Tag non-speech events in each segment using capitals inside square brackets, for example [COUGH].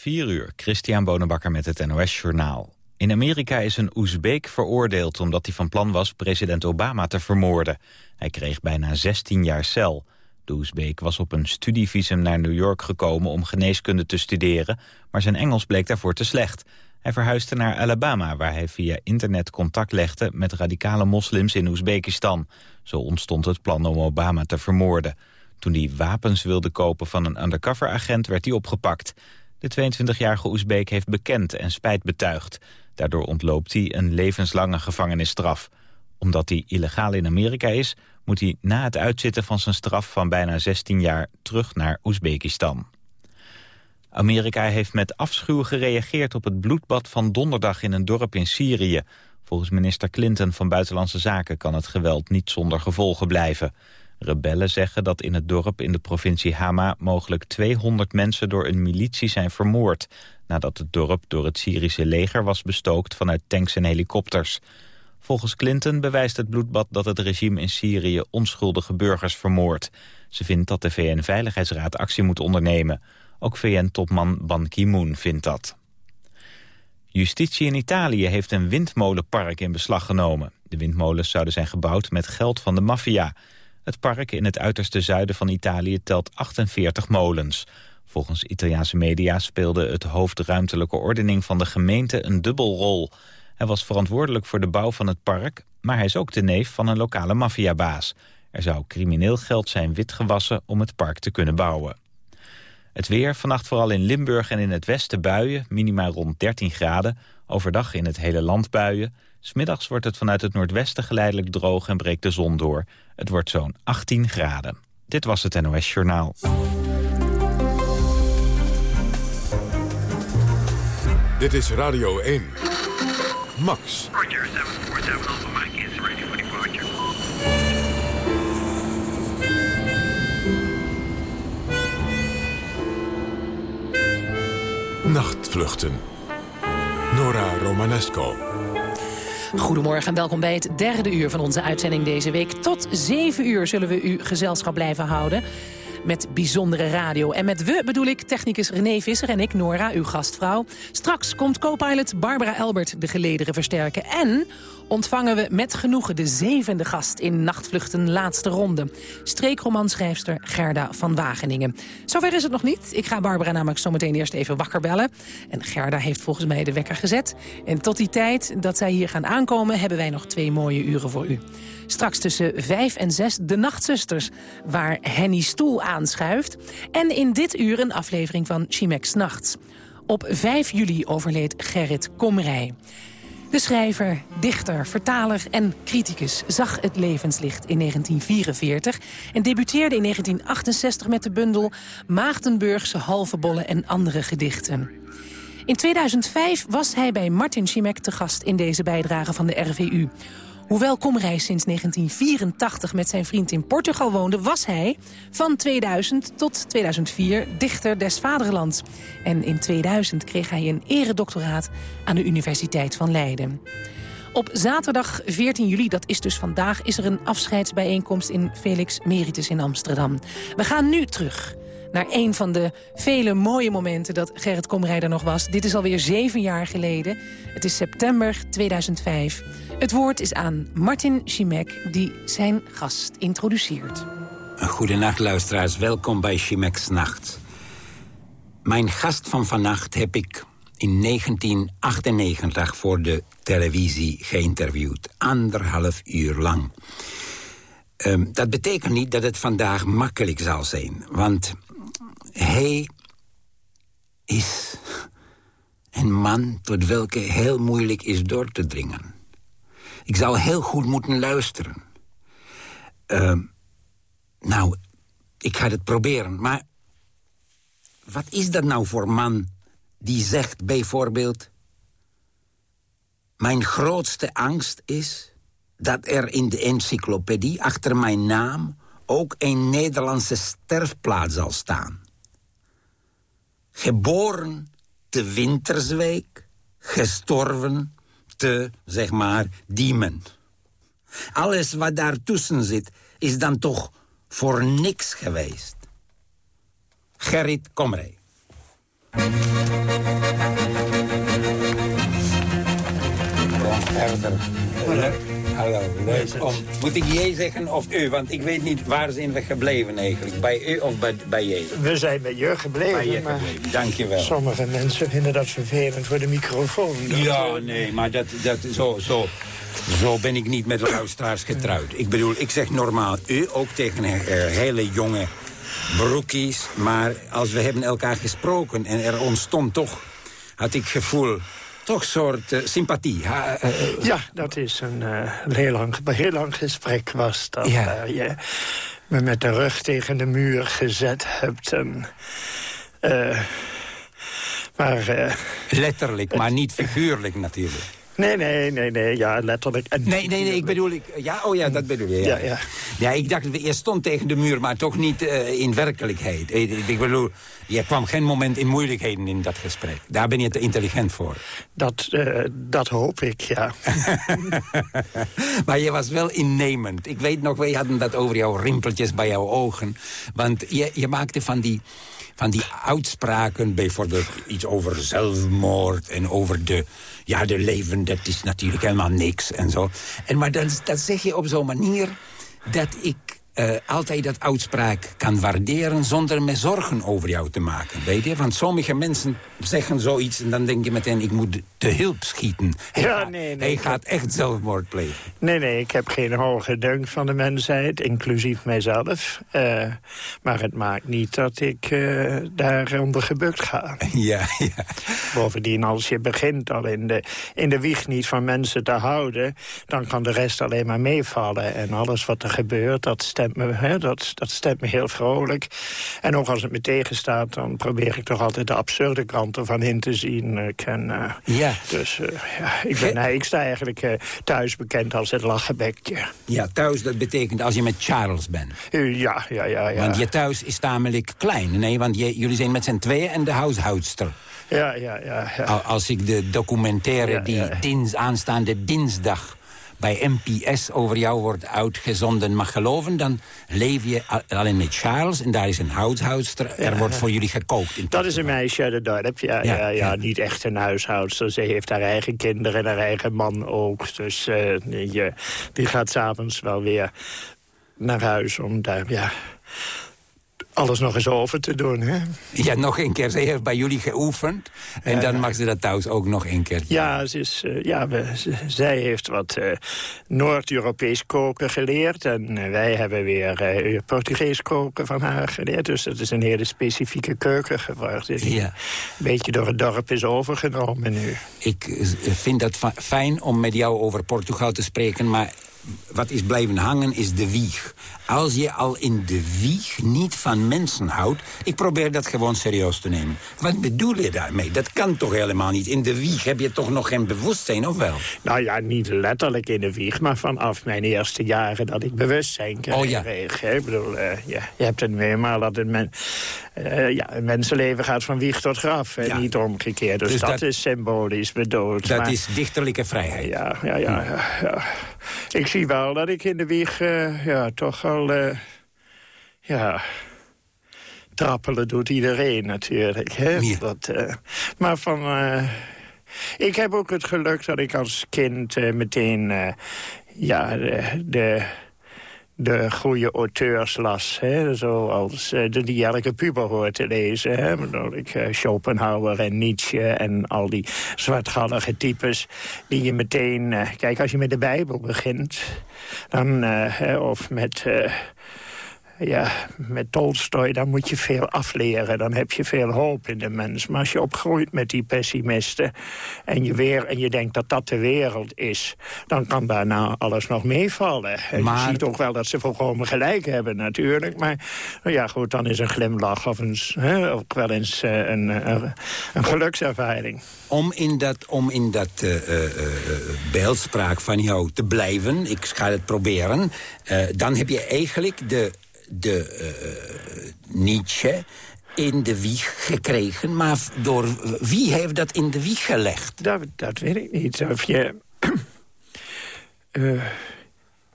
4 uur, Christian Bonenbakker met het NOS Journaal. In Amerika is een Oezbeek veroordeeld omdat hij van plan was president Obama te vermoorden. Hij kreeg bijna 16 jaar cel. De Oezbeek was op een studievisum naar New York gekomen om geneeskunde te studeren, maar zijn Engels bleek daarvoor te slecht. Hij verhuisde naar Alabama, waar hij via internet contact legde met radicale moslims in Oezbekistan. Zo ontstond het plan om Obama te vermoorden. Toen hij wapens wilde kopen van een undercover-agent werd hij opgepakt. De 22-jarige Oezbeek heeft bekend en spijt betuigd. Daardoor ontloopt hij een levenslange gevangenisstraf. Omdat hij illegaal in Amerika is, moet hij na het uitzitten van zijn straf van bijna 16 jaar terug naar Oezbekistan. Amerika heeft met afschuw gereageerd op het bloedbad van donderdag in een dorp in Syrië. Volgens minister Clinton van Buitenlandse Zaken kan het geweld niet zonder gevolgen blijven. Rebellen zeggen dat in het dorp in de provincie Hama mogelijk 200 mensen door een militie zijn vermoord, nadat het dorp door het Syrische leger was bestookt vanuit tanks en helikopters. Volgens Clinton bewijst het bloedbad dat het regime in Syrië onschuldige burgers vermoordt. Ze vindt dat de VN-veiligheidsraad actie moet ondernemen. Ook VN-topman Ban Ki-moon vindt dat. Justitie in Italië heeft een windmolenpark in beslag genomen. De windmolens zouden zijn gebouwd met geld van de maffia. Het park in het uiterste zuiden van Italië telt 48 molens. Volgens Italiaanse media speelde het hoofdruimtelijke ordening van de gemeente een dubbelrol. Hij was verantwoordelijk voor de bouw van het park, maar hij is ook de neef van een lokale maffiabaas. Er zou crimineel geld zijn witgewassen om het park te kunnen bouwen. Het weer, vannacht vooral in Limburg en in het westen buien, minima rond 13 graden. Overdag in het hele land buien. Smiddags wordt het vanuit het noordwesten geleidelijk droog en breekt de zon door. Het wordt zo'n 18 graden. Dit was het NOS Journaal. Dit is Radio 1. Max. Roger, 747 Alpha Mike is ready for departure. Nachtvluchten. Nora Romanesco. Goedemorgen en welkom bij het derde uur van onze uitzending deze week. Tot zeven uur zullen we u gezelschap blijven houden met bijzondere radio. En met we bedoel ik technicus René Visser en ik, Nora, uw gastvrouw. Straks komt co-pilot Barbara Elbert de gelederen versterken. En ontvangen we met genoegen de zevende gast in Nachtvluchten Laatste Ronde. Streekromanschrijfster Gerda van Wageningen. Zover is het nog niet. Ik ga Barbara namelijk zometeen eerst even wakker bellen. En Gerda heeft volgens mij de wekker gezet. En tot die tijd dat zij hier gaan aankomen... hebben wij nog twee mooie uren voor u. Straks tussen vijf en zes de Nachtzusters, waar Henny Stoel aanschuift. En in dit uur een aflevering van Chimex Nachts. Op 5 juli overleed Gerrit Komrij. De schrijver, dichter, vertaler en criticus zag het levenslicht in 1944... en debuteerde in 1968 met de bundel Maagdenburgse halve en andere gedichten. In 2005 was hij bij Martin Schimek te gast in deze bijdrage van de RVU. Hoewel Komrij sinds 1984 met zijn vriend in Portugal woonde... was hij van 2000 tot 2004 dichter des vaderlands. En in 2000 kreeg hij een eredoctoraat aan de Universiteit van Leiden. Op zaterdag 14 juli, dat is dus vandaag... is er een afscheidsbijeenkomst in Felix Meritus in Amsterdam. We gaan nu terug naar een van de vele mooie momenten dat Gerrit Komrij er nog was. Dit is alweer zeven jaar geleden. Het is september 2005. Het woord is aan Martin Schimek, die zijn gast introduceert. Goedenacht, luisteraars. Welkom bij Chimek's Nacht. Mijn gast van vannacht heb ik in 1998 voor de televisie geïnterviewd. Anderhalf uur lang. Um, dat betekent niet dat het vandaag makkelijk zal zijn. Want hij is een man tot welke heel moeilijk is door te dringen. Ik zou heel goed moeten luisteren. Uh, nou, ik ga het proberen, maar... Wat is dat nou voor man die zegt bijvoorbeeld... Mijn grootste angst is dat er in de encyclopedie achter mijn naam... ook een Nederlandse sterfplaats zal staan. Geboren te Winterswijk, gestorven te, zeg maar, Diemen. Alles wat daartussen zit, is dan toch voor niks geweest. Gerrit Komrij. Verder. Hallo, leuk om... Moet ik jij zeggen of u? Want ik weet niet, waar zijn we gebleven eigenlijk? Bij u of bij, bij jij? We zijn bij je gebleven, Bij je maar gebleven, dankjewel. sommige mensen vinden dat vervelend voor de microfoon. Ja, eh, nee, maar dat, dat, zo, zo, zo ben ik niet met de luisteraars getrouwd. Ik bedoel, ik zeg normaal u, ook tegen eh, hele jonge broekies. Maar als we hebben elkaar gesproken en er ontstond toch, had ik gevoel, toch soort eh, sympathie. Ha, eh, eh, Ja, dat is een heel, lang, heel lang gesprek was dat. Ja. je me met de rug tegen de muur gezet hebt. En, maar letterlijk, maar niet figuurlijk natuurlijk. nee, nee, nee, nee, ja, letterlijk. En Nee, nee, nee, ik bedoel... Ik, ja, oh ja, dat bedoel je. Ja, Ja, ja. Ja ik dacht, je stond tegen de muur, maar toch niet eh, in werkelijkheid. Ik, ik bedoel, je kwam geen moment in moeilijkheden in dat gesprek. Daar ben je te intelligent voor. Dat, eh, dat hoop ik, ja. [LAUGHS] maar je was wel innemend. Ik weet nog, wij hadden dat over jouw rimpeltjes bij jouw ogen. Want je, je maakte van die, van die uitspraken, bijvoorbeeld iets over zelfmoord... en over de, ja, de leven, dat is natuurlijk helemaal niks en zo. En, maar dat, dat zeg je op zo'n manier dat ik... eh, altijd dat uitspraak kan waarderen zonder me zorgen over jou te maken. Weet je? Want sommige mensen zeggen zoiets en dan denk je meteen... ik moet te hulp schieten. Hij, Ja, gaat- nee, nee, hij gaat echt zelfmoord plegen. Nee, nee, ik heb geen hoge dunk van de mensheid, inclusief mijzelf. Eh, maar het maakt niet dat ik eh daaronder gebukt ga. [LAUGHS] Ja, ja. Bovendien, als je begint al in de, in de wieg niet van mensen te houden... dan kan de rest alleen maar meevallen. En alles wat er gebeurt, dat stemt me, dat, dat stemt me heel vrolijk. En ook als het me tegenstaat, dan probeer ik toch altijd de absurde kant ervan in te zien. Ik ken, eh, Ja. Dus eh, ja, ik, ben, nee, ik sta eigenlijk eh, thuis bekend als het lachenbekje. Ja, thuis, dat betekent als je met Charles bent. Eh, ja, ja, ja. ja. Want je thuis is tamelijk klein. Nee, want je, jullie zijn met z'n tweeën en de huishoudster. Ja, ja, ja. ja. Al- Als ik de documentaire die. Dins, aanstaande dinsdag bij NPS over jou wordt uitgezonden mag geloven... dan leef je al- alleen met Charles en daar is een huishoudster. Er wordt voor jullie gekookt. In Dat is een meisje uit het dorp, ja, Ja, ja. Niet echt een huishoudster. Ze heeft haar eigen kinderen en haar eigen man ook. Dus eh, die, die gaat s'avonds wel weer naar huis om daar, ja... alles nog eens over te doen, hè? Ja, nog een keer. Ze heeft bij jullie geoefend. En dan mag ze dat thuis ook nog een keer. Ja, ze is, eh, ja we, zij heeft wat eh, Noord-Europees koken geleerd. En eh, wij hebben weer Portugees koken van haar geleerd. Dus dat is een hele specifieke keuken geworden. Die Ja. een beetje door het dorp is overgenomen nu. Ik vind het fa- fijn om met jou over Portugal te spreken, maar wat is blijven hangen is de wieg. Als je al in de wieg niet van mensen houdt... ik probeer dat gewoon serieus te nemen. Wat bedoel je daarmee? Dat kan toch helemaal niet? In de wieg heb je toch nog geen bewustzijn, of wel? Nou ja, niet letterlijk in de wieg, maar vanaf mijn eerste jaren dat ik bewustzijn kreeg. Oh ja. Ik bedoel, eh, ja, je hebt het meemaal dat een, men, eh, ja, een mensenleven gaat van wieg tot graf. En Ja. niet omgekeerd. Dus, Dus dat, dat- is symbolisch bedoeld. Dat maar- is dichterlijke vrijheid. Ja, ja, ja, ja, ja. Ik zie wel dat ik in de wieg eh, ja, toch al... eh, ja, trappelen doet iedereen natuurlijk. Hè? Ja. Dat, maar van... ik heb ook het geluk dat ik als kind meteen... ja, de... de de goede auteurs las. Hè? Zoals eh, de die elke puber hoort te lezen. Hè? Ik, eh, Schopenhauer en Nietzsche en al die zwartgallige types... die je meteen... eh, kijk, als je met de Bijbel begint... dan, of met... eh, ja, met Tolstoy, dan moet je veel afleren. Dan heb je veel hoop in de mens. Maar als je opgroeit met die pessimisten... en je, weer, en je denkt dat dat de wereld is... dan kan daarna alles nog meevallen. En Maar- Je ziet ook wel dat ze volkomen gelijk hebben natuurlijk. Maar nou ja, goed, dan is een glimlach of een, hè, ook wel eens eh, een, een, een gelukservaring. Om in dat, om in dat eh, eh, eh, beeldspraak van jou te blijven, ik ga het proberen... eh, dan heb je eigenlijk de, de eh, Nietzsche in de wieg gekregen. Maar door wie heeft dat in de wieg gelegd? Dat, dat weet ik niet. Of je... [CLEARS THROAT] Eh,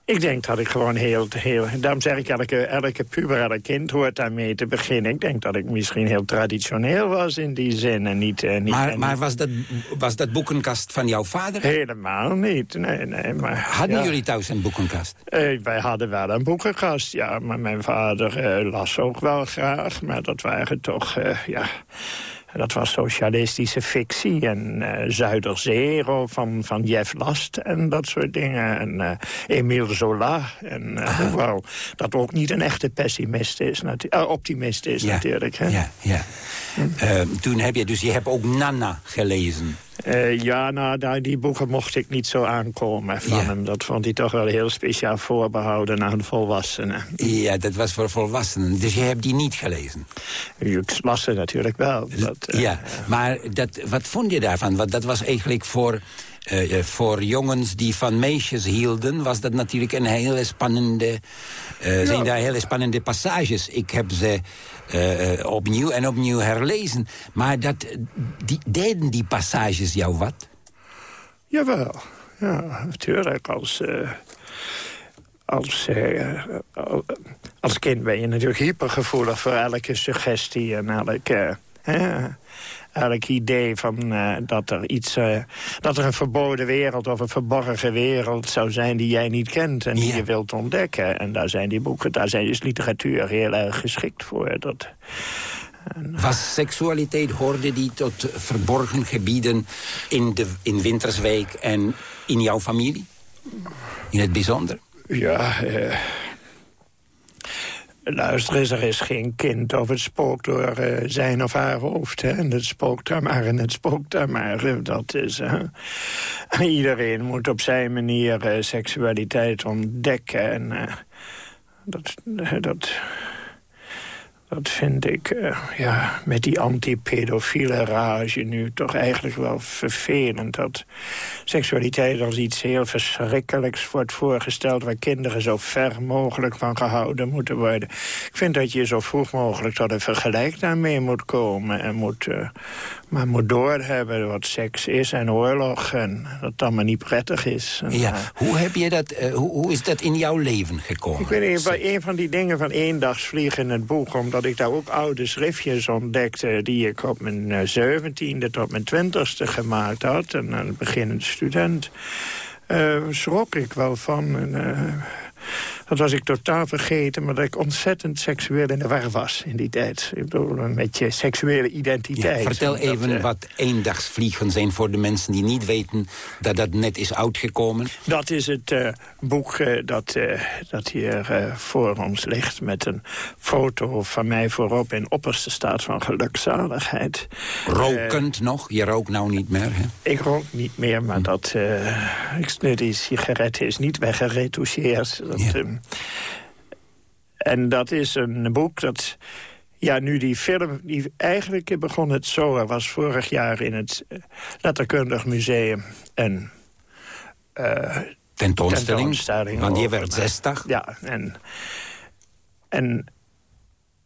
Ik denk dat ik gewoon heel... heel daarom zeg ik, elke, elke puber, elk kind hoort daarmee te beginnen. Ik denk dat ik misschien heel traditioneel was in die zin. En niet, niet, maar en maar niet- was, dat, was dat boekenkast van jouw vader? Helemaal niet, nee, nee. Maar, Hadden ja. jullie thuis een boekenkast? Eh, wij hadden wel een boekenkast, ja. Maar mijn vader eh, las ook wel graag. Maar dat waren toch, eh, ja... Dat was socialistische fictie en eh Zuiderzee van, van Jeff Last en dat soort dingen. En eh Emile Zola. En eh, hoewel dat ook niet een echte pessimist is, eh, optimist is natuurlijk. Hè? Ja, ja. Eh, toen heb je dus, je hebt ook Nana gelezen. Eh, ja, nou, daar, die boeken mocht ik niet zo aankomen van Ja. hem. Dat vond hij toch wel heel speciaal voorbehouden aan volwassenen. Ja, dat was voor volwassenen. Dus je hebt die niet gelezen. Ik las ze natuurlijk wel. Dat, eh, ja, maar dat, wat vond je daarvan? Want dat was eigenlijk voor, eh, eh, voor jongens die van meisjes hielden... was dat natuurlijk een hele spannende... eh, zijn daar hele spannende passages. Ik heb ze opnieuw en opnieuw herlezen. Maar dat, die, deden die passages jou wat? Jawel, ja, natuurlijk. Als, als, eh, al- als kind ben je natuurlijk hypergevoelig voor elke suggestie en elk, eh, elk idee van eh, dat er iets, eh, dat er een verboden wereld of een verborgen wereld zou zijn die jij niet kent en die Ja. je wilt ontdekken. En daar zijn die boeken, daar zijn dus literatuur heel erg geschikt voor. Dat, Was seksualiteit, hoorde die tot verborgen gebieden in, de, in Winterswijk en in jouw familie? In het bijzonder? Ja, eh, luister eens, er is geen kind of het spookt door eh, zijn of haar hoofd. Hè? En het spookt daar maar en het spookt daar maar. Eh, Dat is, iedereen moet op zijn manier eh, seksualiteit ontdekken. En dat, dat, dat vind ik eh, ja, met die antipedofiele rage nu toch eigenlijk wel vervelend. Dat seksualiteit als iets heel verschrikkelijks wordt voorgesteld... waar kinderen zo ver mogelijk van gehouden moeten worden. Ik vind dat je zo vroeg mogelijk tot een vergelijk daarmee moet komen... en moet, eh, maar moet doorhebben wat seks is en oorlog... en dat het allemaal niet prettig is. En, Ja, eh, hoe, heb je dat, eh, hoe, hoe is dat in jouw leven gekomen? ik weet bij een van die dingen van eendagsvliegen in het boek... omdat ik daar ook oude schriftjes ontdekte... die ik op mijn eh, zeventiende tot mijn twintigste gemaakt had... en een beginnend student, eh, schrok ik wel van. En, dat was ik totaal vergeten, maar dat ik ontzettend seksueel in de war was in die tijd. Ik bedoel, met je seksuele Ja, identiteit. vertel Dat, even eh, wat eendagsvliegen zijn voor de mensen die niet weten dat dat net is uitgekomen. Dat is het eh, boek eh, dat, dat hier voor ons ligt... met een foto van mij voorop in opperste staat van gelukzaligheid. Rokend nog, je rookt nou niet meer. Hè? Ik rook niet meer, maar dat, eh, ik, die sigaret is niet weggeretoucheerd. Dat, Ja. En dat is een boek dat... Ja, nu die film, die, eigenlijk begon het zo. Er was vorig jaar in het eh, Letterkundig Museum een eh, Tentoonstelling, tentoonstelling want je over werd mij. 60. Ja, en, en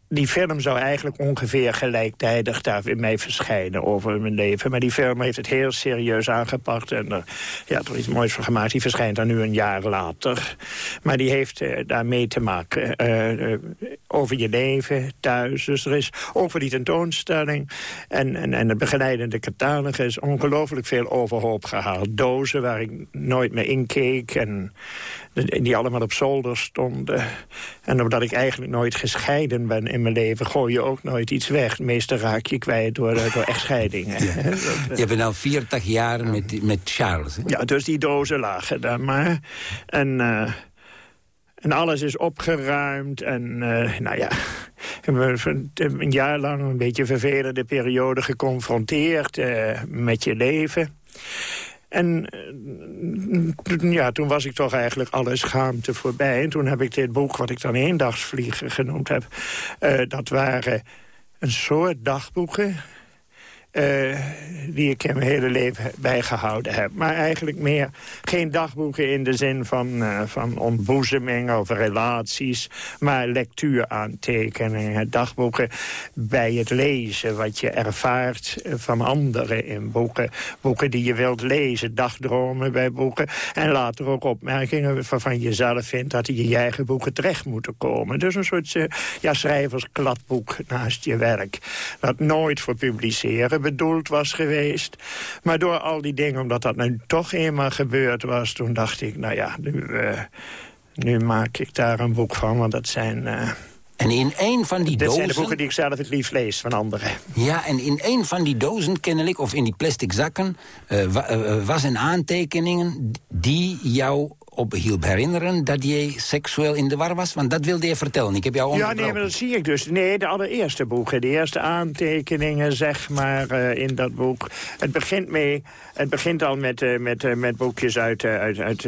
die film zou eigenlijk ongeveer gelijktijdig daar in mij verschijnen over mijn leven. Maar die film heeft het heel serieus aangepakt en er, ja, er iets moois van gemaakt. Die verschijnt dan nu een jaar later. Maar die heeft eh, daarmee te maken eh, eh, over je leven thuis. Dus er is over die tentoonstelling en, en, en de begeleidende catalogus ongelooflijk veel overhoop gehaald. Dozen waar ik nooit meer inkeek en die allemaal op zolder stonden. En omdat ik eigenlijk nooit gescheiden ben in mijn leven... gooi je ook nooit iets weg. Het meeste raak je kwijt door, eh, door echtscheidingen. [LAUGHS] eh, Je bent al 40 jaar met, met Charles. Hè? ja, dus die dozen lagen daar maar. En, eh, en alles is opgeruimd. En eh, nou ja, [LAUGHS] een jaar lang een beetje een vervelende periode geconfronteerd eh, met je leven. En eh, ja, toen was ik toch eigenlijk alle schaamte voorbij. En toen heb ik dit boek, wat ik dan eendagsvliegen genoemd heb... eh, dat waren een soort dagboeken eh, die ik in mijn hele leven bijgehouden heb. Maar eigenlijk meer geen dagboeken in de zin van, uh, van ontboezeming of relaties... maar lectuuraantekeningen, dagboeken bij het lezen... wat je ervaart van anderen in boeken. Boeken die je wilt lezen, dagdromen bij boeken. En later ook opmerkingen waarvan je zelf vindt... dat in je eigen boeken terecht moeten komen. Dus een soort ja, schrijverskladboek naast je werk. Dat nooit voor publiceren bedoeld was geweest. Maar door al die dingen, omdat dat nu toch eenmaal gebeurd was... toen dacht ik, nou ja, nu, uh, nu maak ik daar een boek van. Want dat zijn... Uh, en in een van die Dit dozen... zijn de boeken die ik zelf het liefst lees van anderen. Ja, en in een van die dozen kennelijk, of in die plastic zakken... Uh, was een aantekeningen die jou op hielp herinneren dat je seksueel in de war was? Want dat wilde je vertellen. Ik heb jou Ja, nee, maar dat zie ik dus. Nee, de allereerste boeken. De eerste aantekeningen, zeg maar, uh, in dat boek. Het begint, mee, het begint al met, uh, met, uh, met boekjes uit... uit, uit,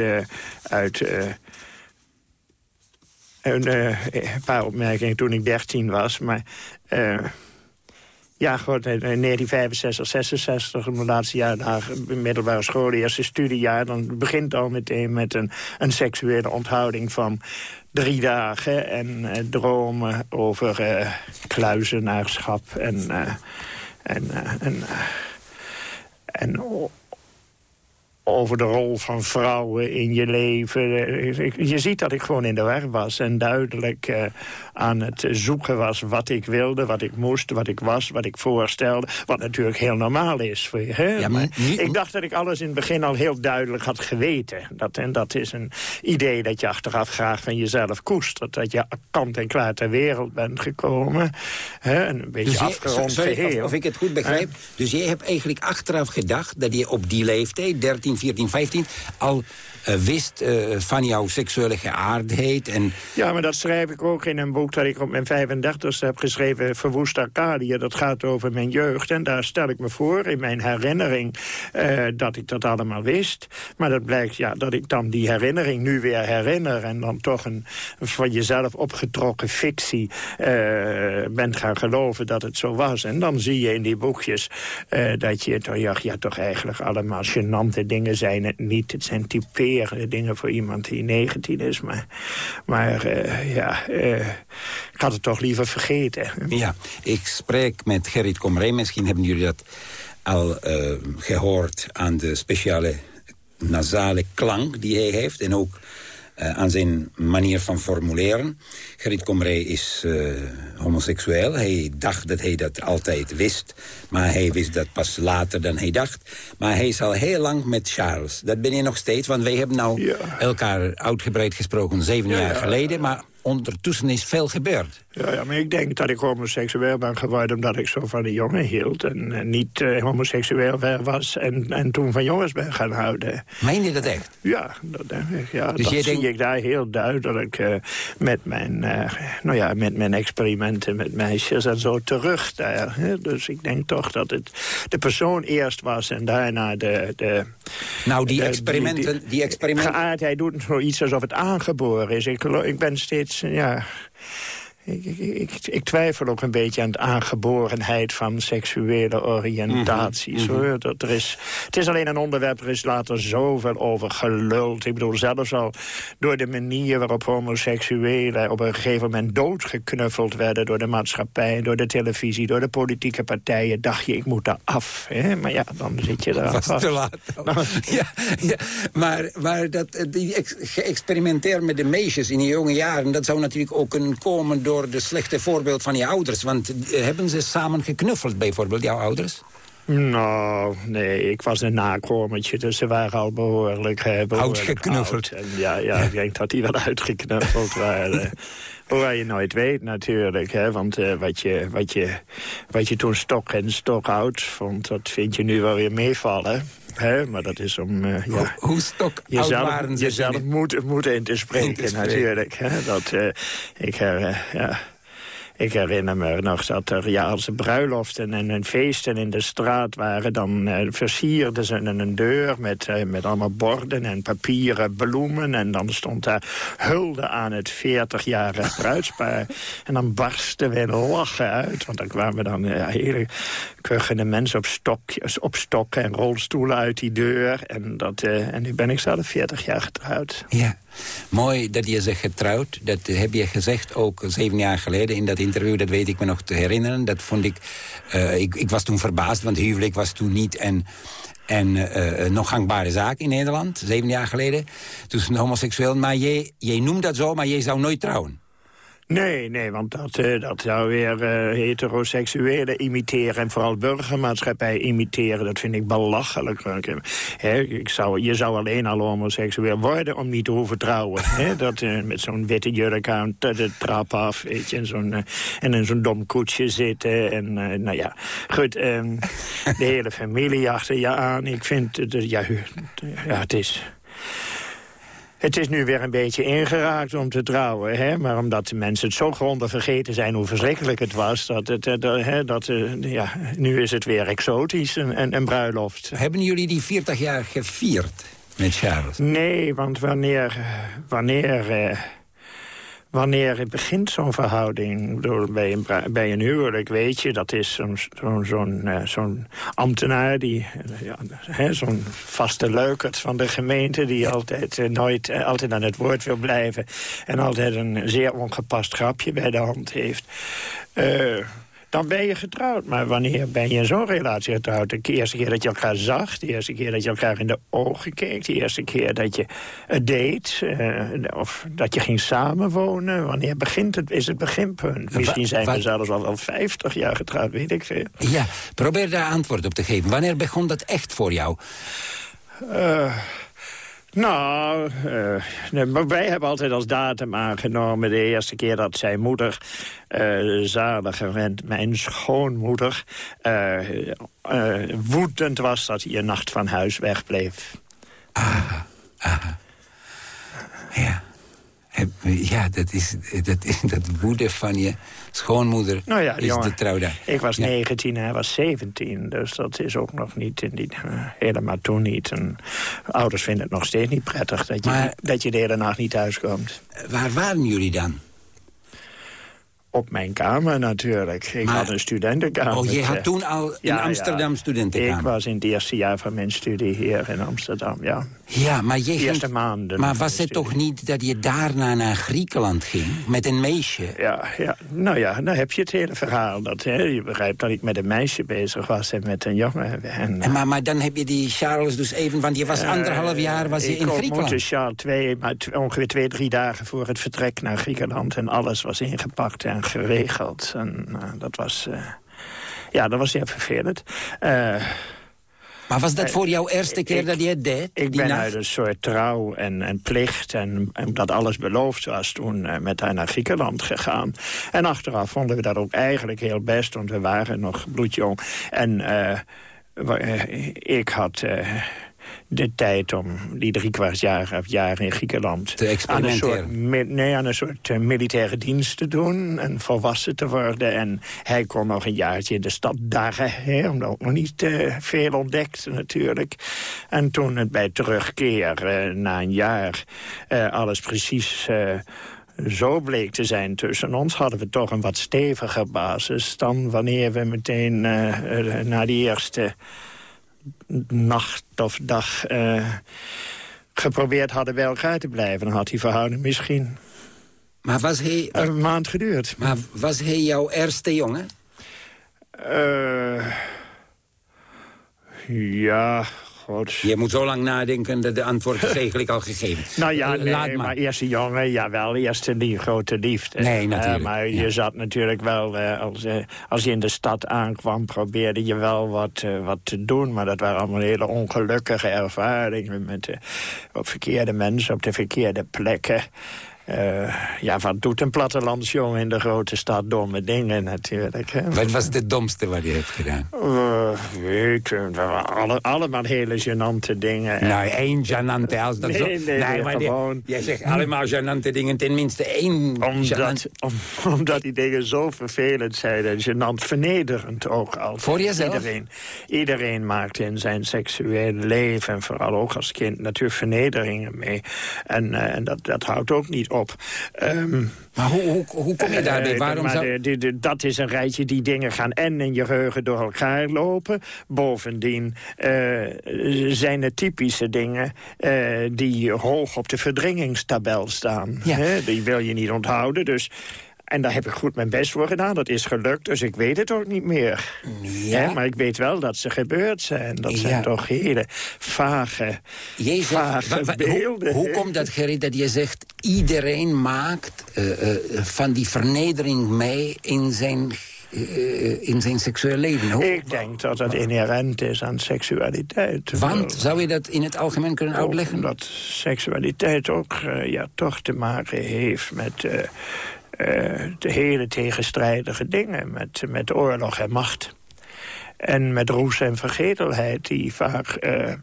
uit een, paar opmerkingen toen ik 13 was, maar... Ja, goed, in 1965, 66, mijn laatste jaar middelbare school, eerste studiejaar... dan begint al meteen met een, een seksuele onthouding van drie dagen... en uh, dromen over uh, kluizenaarschap en... Uh, en, en, en over de rol van vrouwen in je leven. Je ziet dat ik gewoon in de war was en duidelijk uh, aan het zoeken was wat ik wilde, wat ik moest, wat ik was, wat ik voorstelde. Wat natuurlijk heel normaal is voor je. Hè? Ja, maar niet... Ik dacht dat ik alles in het begin al heel duidelijk had geweten. Dat, en dat is een idee dat je achteraf graag van jezelf koestert. Dat je kant en klaar ter wereld bent gekomen. Hè? Een beetje dus afgerond sorry, geheel. Of, of, ik het goed begrijp. Uh, dus jij hebt eigenlijk achteraf gedacht dat je op die leeftijd, 13, 14, 15... al uh, wist uh, van jouw seksuele geaardheid. En... Ja, maar dat schrijf ik ook in een boek dat ik op mijn 35 heb geschreven... Verwoest Arcadië, dat gaat over mijn jeugd. En daar stel ik me voor, in mijn herinnering, uh, dat ik dat allemaal wist. Maar dat blijkt ja, dat ik dan die herinnering nu weer herinner... en dan toch een van jezelf opgetrokken fictie bent gaan geloven dat het zo was. En dan zie je in die boekjes dat je toch, ja, ja, toch eigenlijk allemaal gênante dingen zijn het niet. Het zijn dingen voor iemand die 19 is. Maar, maar uh, ja, uh, ik had het toch liever vergeten. Ja, ik spreek met Gerrit Komrij. Misschien hebben jullie dat al uh, gehoord aan de speciale nasale klank die hij heeft. En ook aan zijn manier van formuleren. Gerrit Comré is homoseksueel. Hij dacht dat hij dat altijd wist. Maar hij wist dat pas later dan hij dacht. Maar hij is al heel lang met Charles. Dat ben je nog steeds, want wij hebben nou ja. elkaar uitgebreid gesproken zeven ja, jaar geleden. Maar ondertussen is veel gebeurd. Ja, ja, maar ik denk dat ik homoseksueel ben geworden... omdat ik zo van de jongen hield en, en niet uh, homoseksueel was... En, en toen van jongens ben gaan houden. Meen je dat echt? Ja, dat denk ik. Ja, dus dat zie denkt... ik daar heel duidelijk uh, met, mijn, uh, nou ja, met mijn met meisjes en zo terug daar. Hè? Dus ik denk toch dat het de persoon eerst was en daarna de... de nou, die de, experimenten... Die, die experimenten... Geaardheid doet zoiets alsof het aangeboren is. Ik, ik ben steeds... Ja, ik, ik, ik, ik, twijfel ook een beetje aan de aangeborenheid van seksuele oriëntaties. Mm -hmm. hoor. Dat er is, het is alleen een onderwerp, er is later zoveel over geluld. Ik bedoel, zelfs al door de manier waarop homoseksuelen... op een gegeven moment doodgeknuffeld werden door de maatschappij... door de televisie, door de politieke partijen... dacht je, ik moet daar af. Hè? Maar ja, dan zit je daar [LAUGHS] Was te laat. [LAUGHS] ja, ja, maar, maar dat, die ex geëxperimenteerd met de meisjes in die jonge jaren... dat zou natuurlijk ook kunnen komen... door door de slechte voorbeeld van je ouders? Want hebben ze samen geknuffeld bijvoorbeeld, jouw ouders? Nou, nee, ik was een nakomertje, dus ze waren al behoorlijk... Uh, behoorlijk uitgeknuffeld. Oud. En ja, ja, ik denk dat die wel [LAUGHS] uitgeknuffeld waren. Hoewel je nooit weet natuurlijk, hè, want uh, wat, je, wat, je, wat je toen stok en stok oud vond... dat vind je nu wel weer meevallen. Hè? Maar dat is om uh, ja, hoe, hoe stok jezelf, waren ze jezelf moet, moet in te spreken, natuurlijk. Hè? Dat, uh, ik, ja, ik herinner me nog dat er jaarlijkse bruiloften en, en feesten in de straat waren. Dan uh, versierden ze een deur met, uh, met allemaal borden en papieren bloemen. En dan stond daar hulde aan het 40-jarig bruidspaar. [LAUGHS] en dan barsten we lachen uit. Want dan kwamen dan uh, hele kuchende mensen op, stokjes, op stokken en rolstoelen uit die deur. En, dat, en nu ben ik zelf 40 jaar getrouwd. Ja. Mooi dat je zegt getrouwd. Dat heb je gezegd ook zeven jaar geleden in dat interview. Dat weet ik me nog te herinneren. Dat vond ik... Uh, ik, ik was toen verbaasd, want huwelijk was toen niet... En, en uh, nog gangbare zaak in Nederland, zeven jaar geleden. Tussen homoseksueel. Maar jij, jij noemt dat zo, maar jij zou nooit trouwen. Nee, nee, want dat, uh, dat zou weer uh, heteroseksuelen imiteren... en vooral burgermaatschappij imiteren. Dat vind ik belachelijk. He, ik zou, je zou alleen al homoseksueel worden om niet te hoeven trouwen. He, [LAUGHS] dat, uh, met zo'n witte jurk aan de trap af, weet je... en, zo'n en in zo'n dom koetsje zitten. En nou ja, goed, ehm, de hele [LAUGHS] familie achter je aan. Ik vind, ja, ja, het is... Het is nu weer een beetje ingeraakt om te trouwen. Hè? Maar omdat de mensen het zo grondig vergeten zijn hoe verschrikkelijk het was... dat, het, dat, hè, dat ja, nu is het weer exotisch, een, een, bruiloft. Hebben jullie die 40 jaar gevierd met Charles? Nee, want wanneer... wanneer eh, wanneer begint zo'n verhouding? bij, een, bij een huwelijk weet je, dat is zo'n zo'n ambtenaar... die ja, zo'n vaste leukert van de gemeente... die altijd, uh, nooit, altijd aan het woord wil blijven... en altijd een zeer ongepast grapje bij de hand heeft dan ben je getrouwd. Maar wanneer ben je in zo'n relatie getrouwd? De eerste keer dat je elkaar zag, de eerste keer dat je elkaar in de ogen keek... de eerste keer dat je het deed, uh, of dat je ging samenwonen. Wanneer begint het, is het beginpunt? Misschien zijn we zelfs al wel 50 jaar getrouwd, weet ik veel. Ja, probeer daar antwoord op te geven. Wanneer begon dat echt voor jou? Uh, nou, uh, wij hebben altijd als datum aangenomen... de eerste keer dat zijn moeder, uh, zalige mijn schoonmoeder... Uh, woedend was dat hij een nacht van huis wegbleef. Ah, ah. Ja. Ja, dat is, dat is dat woede van je schoonmoeder nou ja, is jongen, de trouwdag. Ik was ja. 19 en hij was 17, dus dat is ook nog niet, in die, uh, helemaal toen niet. En ouders vinden het nog steeds niet prettig dat je, maar, dat je de hele nacht niet thuiskomt. Waar waren jullie dan? Op mijn kamer natuurlijk. Ik maar, had een studentenkamer. Oh, je had toen al in ja, Amsterdam ja. studentenkamer? Ik was in het eerste jaar van mijn studie hier in Amsterdam, ja. Ja, maar je Eerste ging, maanden. Maar was het toch niet dat je daarna naar Griekenland ging? Met een meisje? Ja, ja. nou ja, dan heb je het hele verhaal. Dat, hè, je begrijpt dat ik met een meisje bezig was en met een jongen. En, en maar, maar dan heb je die Charles dus even... Want je was uh, anderhalf jaar was je in Griekenland. Ik Charles twee, maar ongeveer twee, drie dagen voor het vertrek naar Griekenland. En alles was ingepakt en geregeld. En uh, dat was... Uh, ja, dat was heel vervelend. Uh, maar was dat voor jou eerste keer ik, dat je het deed? Ik ben nacht? uit een soort trouw en, en plicht... En, en dat alles beloofd was toen uh, met haar naar Griekenland gegaan. En achteraf vonden we dat ook eigenlijk heel best... want we waren nog bloedjong. En uh, ik had de tijd om die drie kwart jaar of jaar in Griekenland... Te aan een soort, nee, aan een soort uh, militaire dienst te doen en volwassen te worden. En hij kon nog een jaartje in de stad dagen, hè, omdat ook nog niet uh, veel ontdekt natuurlijk. En toen het bij terugkeer uh, na een jaar alles precies zo bleek te zijn tussen ons... hadden we toch een wat steviger basis dan wanneer we meteen uh, na die eerste nacht of dag uh, geprobeerd hadden bij elkaar te blijven. Dan had die verhouding misschien maar was hij, een maand geduurd. Maar was hij jouw eerste jongen? Uh, ja, Je moet zo lang nadenken dat de antwoord is [LAUGHS] eigenlijk al gegeven. Nou ja, nee, Laat maar. maar eerste jongen, jawel, eerste die grote liefde. Nee, natuurlijk. Uh, maar ja. je zat natuurlijk wel, uh, als, uh, als je in de stad aankwam... probeerde je wel wat, wat te doen. Maar dat waren allemaal hele ongelukkige ervaringen... met op verkeerde mensen op de verkeerde plekken. Eh, ja, wat doet een plattelandsjongen in de grote stad? Domme dingen natuurlijk. Hè? Wat was de domste wat je hebt gedaan? Uh, weet alle, allemaal hele gênante dingen. Nou, één gênante als dat Nee, zo... nee, nee, maar die- gewoon- jij zegt allemaal gênante dingen, tenminste één Omdat, om- omdat die dingen zo vervelend zijn en gênant vernederend ook altijd. Voor jezelf? Iedereen, iedereen maakt in zijn seksuele leven, en vooral ook als kind, natuurlijk vernederingen mee. En, eh, en dat, dat houdt ook niet op. Ehm, Maar hoe, hoe, hoe kom je daarbij? eh, Waarom maar zou... de- de- de- dat is een rijtje die dingen gaan en in je geheugen door elkaar lopen. Bovendien eh, zijn het typische dingen eh, die hoog op de verdringingstabel staan. Ja. Die wil je niet onthouden, dus... En daar heb ik goed mijn best voor gedaan. Dat is gelukt, dus ik weet het ook niet meer. Ja. Maar ik weet wel dat ze gebeurd zijn. Dat Ja. zijn toch hele vage, wa- beelden. hoe, hoe komt dat, Gerrit, dat je zegt... iedereen maakt eh, eh, van die vernedering mee in zijn, eh, in zijn seksuele leven? Hoe- Ik denk dat dat inherent is aan seksualiteit. Want, zou je dat in het algemeen kunnen uitleggen? Omdat seksualiteit ook ja, toch te maken heeft met hele tegenstrijdige dingen. Met, met oorlog en macht. En met roes en vergetelheid die vaak eh,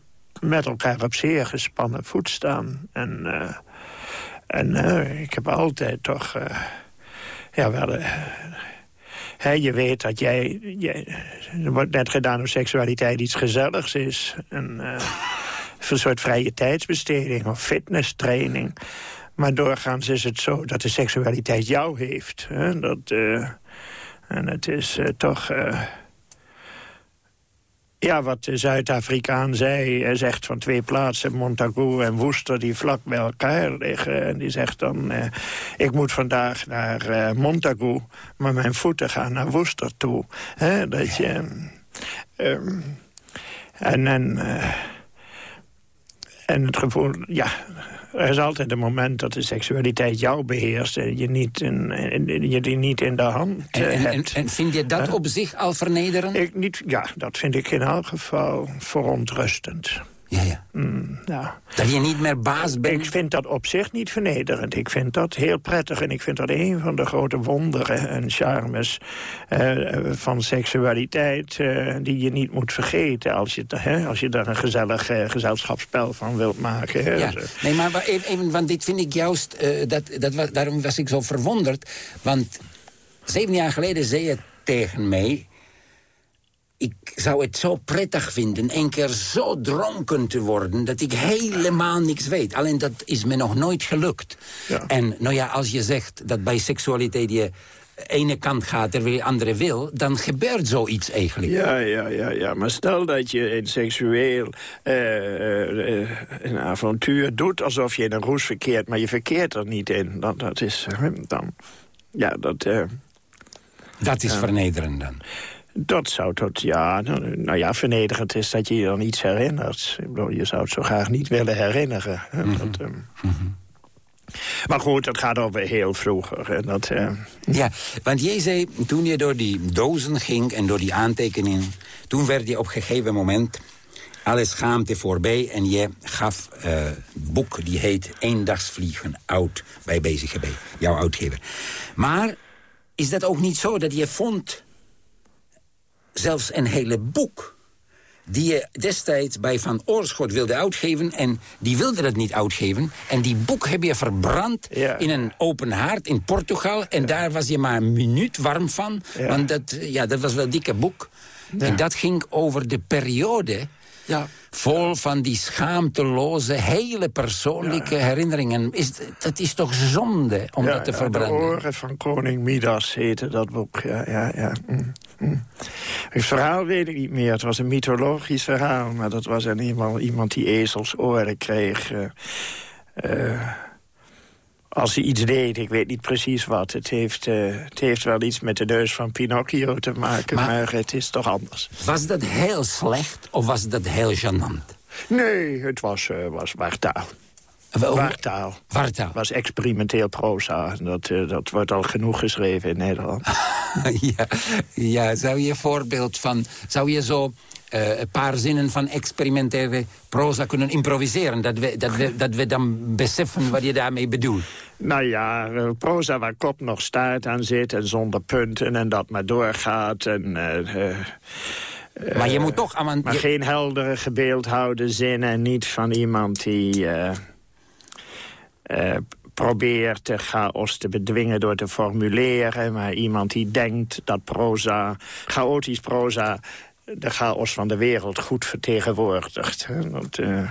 met elkaar op zeer gespannen voet staan. En, eh, en eh, ik heb altijd toch... eh, ja, wel... eh, Hè, je weet dat jij, jij... Er wordt net gedaan of seksualiteit iets gezelligs is. En, eh, een soort vrije tijdsbesteding of fitnesstraining. Maar doorgaans is het zo dat de seksualiteit jou heeft. Hè? Dat, eh, en het is eh, toch... eh, ja, wat de Zuid-Afrikaan zei, hij zegt van twee plaatsen, Montagu en Worcester, die vlak bij elkaar liggen. En die zegt dan, ik moet vandaag naar eh, Montagu, maar mijn voeten gaan naar Worcester toe. Dat je... ehm, en, en, eh, en het gevoel, ja, er is altijd een moment dat de seksualiteit jou beheerst... en je, niet in, je die niet in de hand En, eh, en, hebt. en vind je dat op zich al vernederend? Ik niet, ja, dat vind ik in elk geval verontrustend. Mm, ja. Dat je niet meer baas Ik bent? vind dat op zich niet vernederend. Ik vind dat heel prettig en ik vind dat een van de grote wonderen en charmes eh, van seksualiteit eh, die je niet moet vergeten als je, hè, als je daar een gezellig eh, gezelschapsspel van wilt maken. Hè. Ja, Dus, nee, maar even, want dit vind ik juist, dat, dat, daarom was ik zo verwonderd. Want zeven jaar geleden zei je tegen mij... ik zou het zo prettig vinden één keer zo dronken te worden... dat ik helemaal niks weet. Alleen dat is me nog nooit gelukt. Ja. En nou ja, als je zegt dat bij seksualiteit je ene kant gaat terwijl je andere wil... dan gebeurt zoiets eigenlijk. Ja, ja, ja, ja. Maar stel dat je in seksueel eh, eh, een avontuur doet... alsof je in een roes verkeert, maar je verkeert er niet in. Dan, dat is... dan, ja, dat... eh, Dat is vernederend dan. Dat zou tot, ja, nou, nou ja, vernederend is dat je je dan iets herinnert. Ik bedoel, je zou het zo graag niet willen herinneren. hè, dat, ehm. Maar goed, het gaat over heel vroeger. Dat, eh, Ja, want jij zei, toen je door die dozen ging en door die aantekeningen... toen werd je op een gegeven moment alle schaamte voorbij... en je gaf eh, een boek die heet Eendagsvliegen oud bij BZGB, jouw uitgever. Maar is dat ook niet zo dat je vond zelfs een hele boek die je destijds bij Van Oorschot wilde uitgeven... en die wilde dat niet uitgeven. En die boek heb je verbrand Ja. in een open haard in Portugal... en daar was je maar een minuut warm van. Ja. Want dat, ja, dat was wel een dikke boek. En dat ging over de periode... ja, vol van die schaamteloze, hele persoonlijke herinneringen. Is, dat is toch zonde om dat te ja, verbranden? De oren van koning Midas heette dat boek. Ja, ja, ja. Mm. Het verhaal weet ik niet meer. Het was een mythologisch verhaal. Maar dat was ieder geval iemand die ezelsoren kreeg. eh, eh, als hij iets deed, ik weet niet precies wat. Het heeft, eh, het heeft wel iets met de neus van Pinocchio te maken. Maar- Maar, het is toch anders. Was dat heel slecht of was dat heel gênant? Nee, het was, was wartaal. Wartaal. Wartaal. Was experimenteel proza. Dat, eh, dat wordt al genoeg geschreven in Nederland. [LAUGHS] ja, ja, zou je een voorbeeld van... Zou je zo eh, een paar zinnen van experimentele proza kunnen improviseren. Dat we, dat, we, dat we dan beseffen wat je daarmee bedoelt. Nou ja, eh, proza waar kop nog staart aan zit en zonder punten en dat maar doorgaat. En, maar je moet toch... aan- maar je- geen heldere gebeeldhouwde zinnen en niet van iemand die probeert de chaos te bedwingen door te formuleren. Maar iemand die denkt dat proza, chaotisch proza de chaos van de wereld goed vertegenwoordigt. hè. Dat, eh,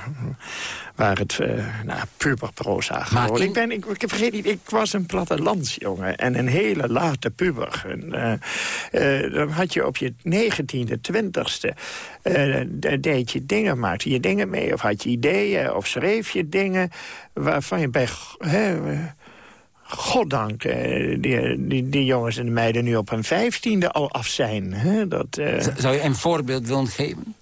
waar het uh, nou, puberproza gewoon. in- Ik, ben, ik, ik vergeet niet, ik was een plattelandsjongen en een hele late puber. En, eh, dan had je op je negentiende, twintigste... deed je dingen, maakte je dingen mee... of had je ideeën, of schreef je dingen... waarvan je bij... Goddank, eh, die, die, die jongens en de meiden nu op hun vijftiende al af zijn. Hè? Dat, eh, Zou je een voorbeeld willen geven?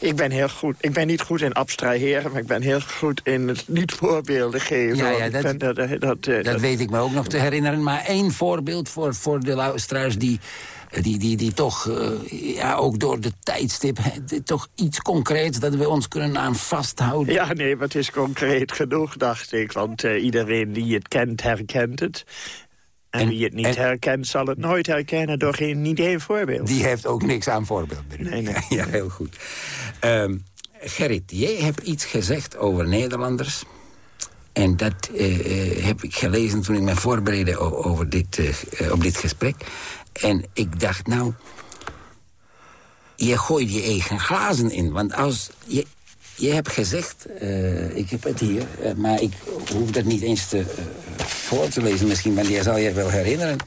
ik ben heel goed. Ik ben niet goed in abstraheren, maar ik ben heel goed in het niet voorbeelden geven. Ja, ja, ik dat- ben dat, dat, eh, Dat dat- weet ik me ook nog te herinneren. Maar één voorbeeld voor, voor de luisteraars die, die, die, die toch eh, ja, ook door de tijdstip... toch iets concreets dat we ons kunnen aan vasthouden. Ja, nee, maar het is concreet genoeg, dacht ik. Want eh, iedereen die het kent, herkent het. En, En- wie het niet en- herkent, zal het nooit herkennen door geen, niet één voorbeeld. Die heeft ook niks aan voorbeeld. bedoel Nee. [LAUGHS] Ja, heel goed. Ehm, Gerrit, jij hebt iets gezegd over Nederlanders. En dat eh, heb ik gelezen toen ik me voorbereidde over dit, op dit gesprek. En ik dacht, nou... Je gooit je eigen glazen in. Want als je, je hebt gezegd... eh, ik heb het hier, eh, maar ik hoef dat niet eens te, eh, voor te lezen misschien... want je zal je wel herinneren...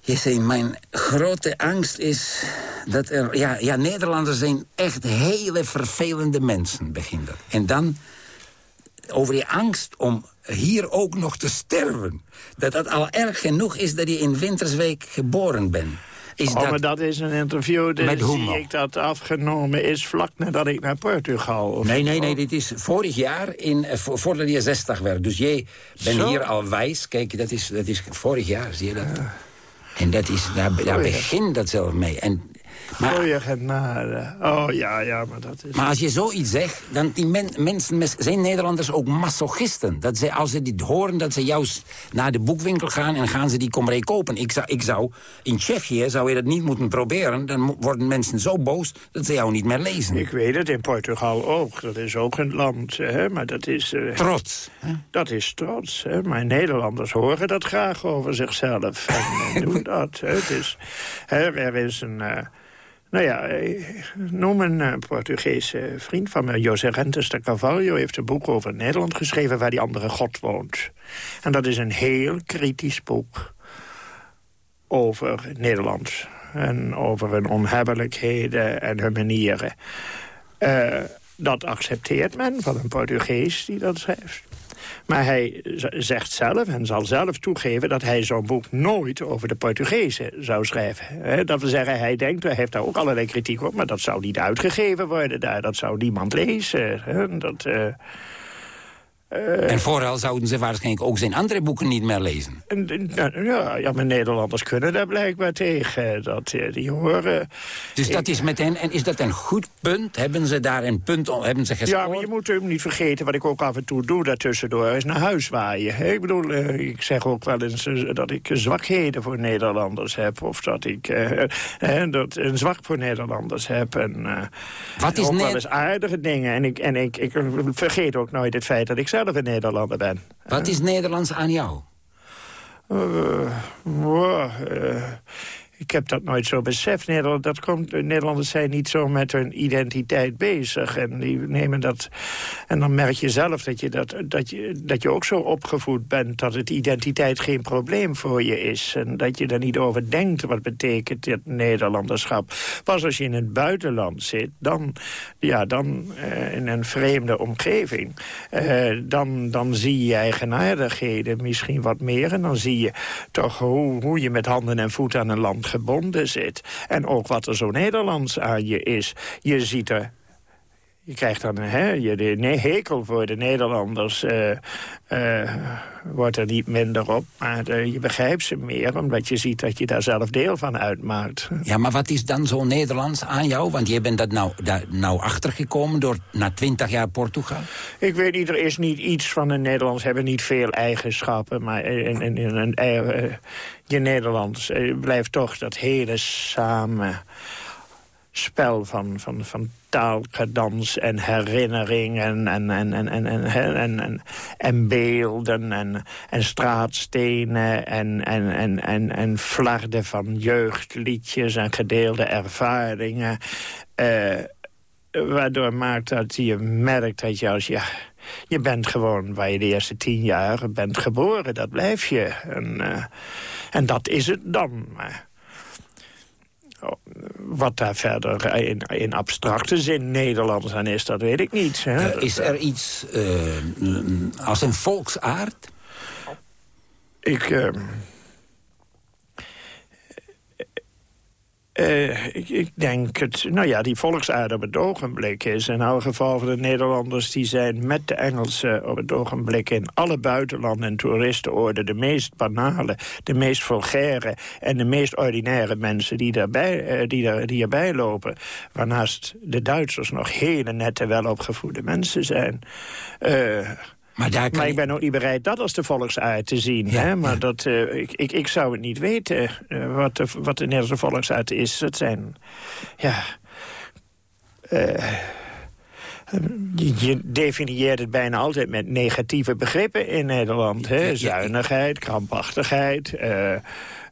Je zei, mijn grote angst is dat er... Ja, ja, Nederlanders zijn echt hele vervelende mensen, begint dat. En dan over je angst om hier ook nog te sterven. Dat dat al erg genoeg is dat je in Wintersweek geboren bent. Is Oh, dat... maar dat is een interview, dus Met zie ik dat afgenomen is vlak nadat ik naar Portugal... Of Nee, nee, nee, dit is vorig jaar, in, eh, vo- voordat je 60 werd. Dus jij bent hier al wijs. Kijk, dat is, dat is vorig jaar, zie je dat? En dat is, daar, daar begint dat zelf mee. En, Goeie genade. Oh ja, ja, maar dat is... maar als je zoiets zegt, dan die men- mensen, zijn Nederlanders ook masochisten. Dat ze, als ze dit horen, dat ze juist naar de boekwinkel gaan en gaan ze die komree kopen. Ik zou, ik zou, in Tsjechië zou je dat niet moeten proberen. Dan worden mensen zo boos dat ze jou niet meer lezen. Ik weet het, in Portugal ook. Dat is ook een land, hè, maar dat is... eh, Trots. hè? Dat is trots. Hè? Maar Nederlanders horen dat graag over zichzelf. En eh, [LAUGHS] doen dat. Hè? Het is, hè, er is een... eh, nou ja, eh, noem een eh, Portugese vriend van me, José Rentes de Carvalho... heeft een boek over Nederland geschreven waar die andere God woont. En dat is een heel kritisch boek over Nederland. En over hun onhebbelijkheden en hun manieren. Eh, dat accepteert men van een Portugees die dat schrijft. Maar hij zegt zelf en zal zelf toegeven... dat hij zo'n boek nooit over de Portugezen zou schrijven. Dat wil zeggen, hij denkt, hij heeft daar ook allerlei kritiek op... maar dat zou niet uitgegeven worden daar. Dat zou niemand lezen. Dat, eh, En vooral zouden ze waarschijnlijk ook zijn andere boeken niet meer lezen. en, en, ja, ja, maar Nederlanders kunnen daar blijkbaar tegen. Dat, eh, die horen... Dus dat is meteen, en is dat een goed punt? Hebben ze daar een punt, hebben ze gescoord? Ja, maar je moet hem niet vergeten, wat ik ook af en toe doe daartussendoor, is naar huis waaien. Ik bedoel, eh, ik zeg ook wel eens eh, dat ik zwakheden voor Nederlanders heb. Of dat ik eh, eh, dat een zwak voor Nederlanders heb. En, eh, Wat is ook wel eens aardige dingen. En, ik, en ik, ik vergeet ook nooit het feit dat ik zelf een Nederlander ben. Wat is Nederlands aan jou? Wow, eh, ik heb dat nooit zo beseft. Nederland, dat komt, de Nederlanders zijn niet zo met hun identiteit bezig. En die nemen dat. En dan merk je zelf dat je, dat, dat, je, dat je ook zo opgevoed bent dat het identiteit geen probleem voor je is. En dat je er niet over denkt wat betekent dit Nederlanderschap. Pas als je in het buitenland zit, dan, ja, dan eh, in een vreemde omgeving, eh, dan, dan zie je eigenaardigheden misschien wat meer. En dan zie je toch hoe, hoe je met handen en voeten aan een land gebonden zit. En ook wat er zo Nederlands aan je is. Je ziet er je krijgt dan hè, je, de hekel voor de Nederlanders. eh, wordt er niet minder op. Maar eh, je begrijpt ze meer, omdat je ziet dat je daar zelf deel van uitmaakt. Ja, maar wat is dan zo Nederlands aan jou? Want je bent dat nou, daar nou achtergekomen door na twintig jaar Portugal. Ik weet niet, er is niet iets van de Nederlanders... hebben niet veel eigenschappen, maar in, in, in, in, je Nederlands blijft toch dat hele samen spel van, van, van taalkadans en herinnering en, en, en, en, en, en, en, en, en beelden en, en straatstenen en, en, en, en, en flarden van jeugdliedjes en gedeelde ervaringen. eh, waardoor maakt dat je merkt dat je als je... Je bent gewoon waar je de eerste tien jaar bent geboren. Dat blijf je. En, eh, en dat is het dan. Wat daar verder in, in abstracte zin Nederlands aan is, dat weet ik niet. Hè? Eh, is er iets eh, als een volksaard? Ik... eh, ik, ik denk het, nou ja, die volksaard op het ogenblik is in elk geval voor de Nederlanders die zijn met de Engelsen op het ogenblik in alle buitenlanden en toeristenoorden de meest banale, de meest vulgaire en de meest ordinaire mensen die, daarbij, eh, die, daar, die erbij lopen. Waarnaast de Duitsers nog hele nette, welopgevoede mensen zijn. Eh, Maar daar kan maar ik ben ook niet bereid dat als de volksaard te zien. Ja, hè? Maar ja. dat, eh, ik, ik, ik zou het niet weten eh, wat, de, wat de Nederlandse volksaard is. Het zijn, ja... eh, je, je definieert het bijna altijd met negatieve begrippen in Nederland. Hè? Zuinigheid, krampachtigheid, eh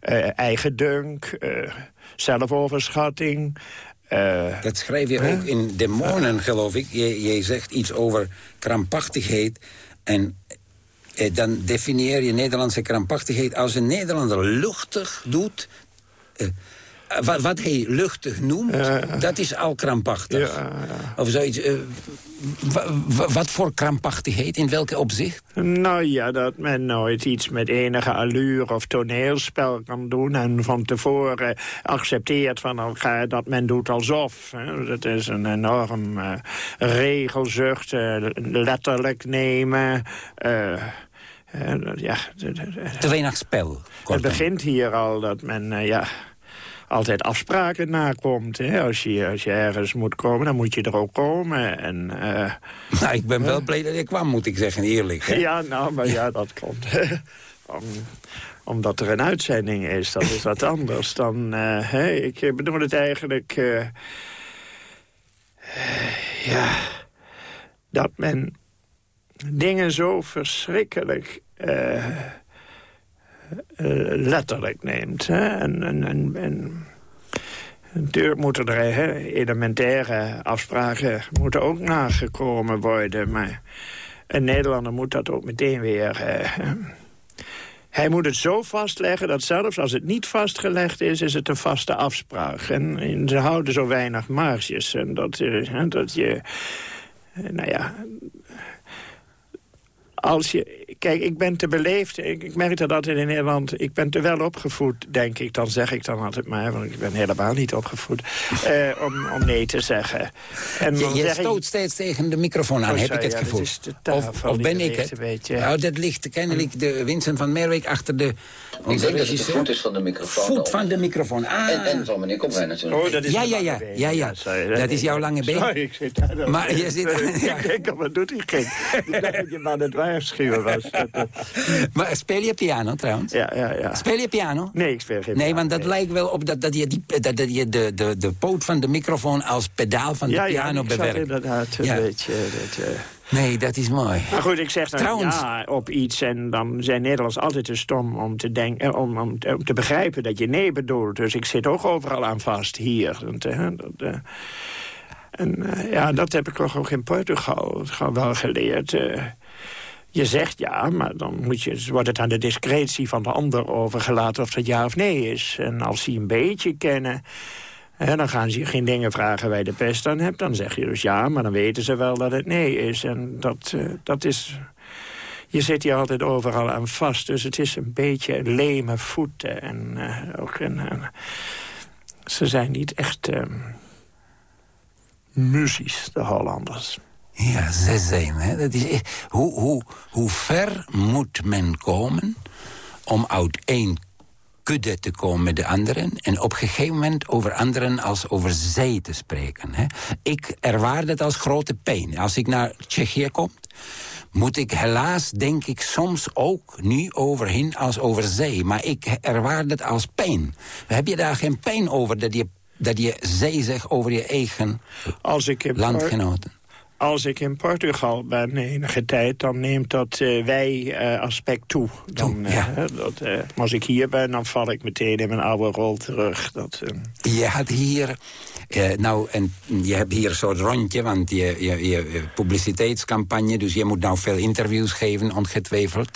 eh, eigendunk, eh, zelfoverschatting... eh, Dat schrijf je ook in Demonen, geloof ik. Je, je zegt iets over krampachtigheid. En eh, dan definieer je Nederlandse krampachtigheid... als een Nederlander luchtig doet... eh, wat, wat hij luchtig noemt, dat is al krampachtig. Of zoiets. eh, wa- wa- wat voor krampachtigheid, in welke opzicht? Nou ja, dat men nooit iets met enige allure of toneelspel kan doen... en van tevoren accepteert van elkaar dat men doet alsof. Dat is een enorm eh, regelzucht, eh, letterlijk nemen... ja, Te weinig spel. het kortom. begint hier al dat men ja, altijd afspraken nakomt. Hè. Als, je, als je ergens moet komen, dan moet je er ook komen. En, eh, [LAUGHS] Nou, ik ben wel blij dat ik kwam, moet ik zeggen, eerlijk. hè. ja, nou, maar ja, dat komt. [LAUGHS] Om, omdat er een uitzending is, dat is wat anders dan... hè, ik bedoel het eigenlijk... eh, ja, dat men dingen zo verschrikkelijk... eh, letterlijk neemt. En, en, en, en natuurlijk moeten er hè, elementaire afspraken moeten ook nagekomen worden. Maar een Nederlander moet dat ook meteen weer... eh, hij moet het zo vastleggen dat zelfs als het niet vastgelegd is... is het een vaste afspraak. En, ze houden zo weinig marges. En dat, eh, hè, dat je... nou ja... Als je, kijk, ik ben te beleefd. Ik, ik merk dat altijd in Nederland. Ik ben te wel opgevoed, denk ik. Dan zeg ik dan altijd maar, want ik ben helemaal niet opgevoed. [LAUGHS] eh, om, om nee te zeggen. En Je, je zeg ik- stoot steeds tegen de microfoon aan, Oh, heb sorry, ik het ja, dat gevoel. is de tafel of ben ik het? beetje. Nou, dat ligt kennelijk de Vincent van Merwijk achter de Ik denk dat het de voet is van de microfoon. Voet van de microfoon. Ah. En, en van meneer Kopwijn natuurlijk. Oh, dat is Ja, ja, lange ja, been. ja, ja. sorry, Dat is jouw lange been. Sorry, ik zit daar. Maar je zit-. [LAUGHS] Ik denk, wat doet hij geen? [LAUGHS] Ik dacht dat je maar aan het waarschuwen was. Dat, [LAUGHS] Maar speel je piano trouwens? ja, ja, ja. Speel je piano? Nee, ik speel geen Nee, piano, want dat nee. lijkt wel op dat, dat je, die, dat, dat je de, de, de poot van de microfoon als pedaal van de Ja, ja, piano ik zat bewerkt. inderdaad een Ja. beetje... Dat, eh, Nee, dat is mooi. Maar goed, ik zeg dan Trouwens- ja op iets en dan zijn Nederlanders altijd te stom om te, denken, eh, om, om, te, om te begrijpen dat je nee bedoelt. Dus ik zit ook overal aan vast hier. Dat, eh, dat, eh, en ja, dat heb ik toch ook in Portugal gewoon wel geleerd. Je zegt ja, maar dan moet je, wordt het aan de discretie van de ander overgelaten of dat ja of nee is. En als ze een beetje kennen, hè, dan gaan ze je geen dingen vragen waar je de pest aan hebt. Dan zeg je dus ja, maar dan weten ze wel dat het nee is. En dat, eh, dat is... Je zit hier altijd overal aan vast, dus het is een beetje leme voeten. En eh, ook een, eh, ze zijn niet echt... ehm, muzies, de Hollanders. Ja, ze zijn. Hè? Dat is hoe, hoe, hoe ver moet men komen om uit één kudde te komen met de anderen... en op een gegeven moment over anderen als over zij te spreken. Hè? Ik ervaar dat als grote pijn. Als ik naar Tsjechië kom, moet ik helaas, denk ik, soms ook nu over hen als over zij. Maar ik ervaar dat als pijn. Heb je daar geen pijn over dat je, dat je zij zegt over je eigen Als ik in landgenoten? Als ik in Portugal ben enige tijd, dan neemt dat eh, wij-aspect toe. Dan, Toe, eh, ja. dat, eh, als ik hier ben, dan val ik meteen in mijn oude rol terug. Dat, eh, Je had hier, eh, nou, en je hebt hier een soort rondje, want je, je, je publiciteitscampagne, dus je moet nou veel interviews geven, ongetwijfeld,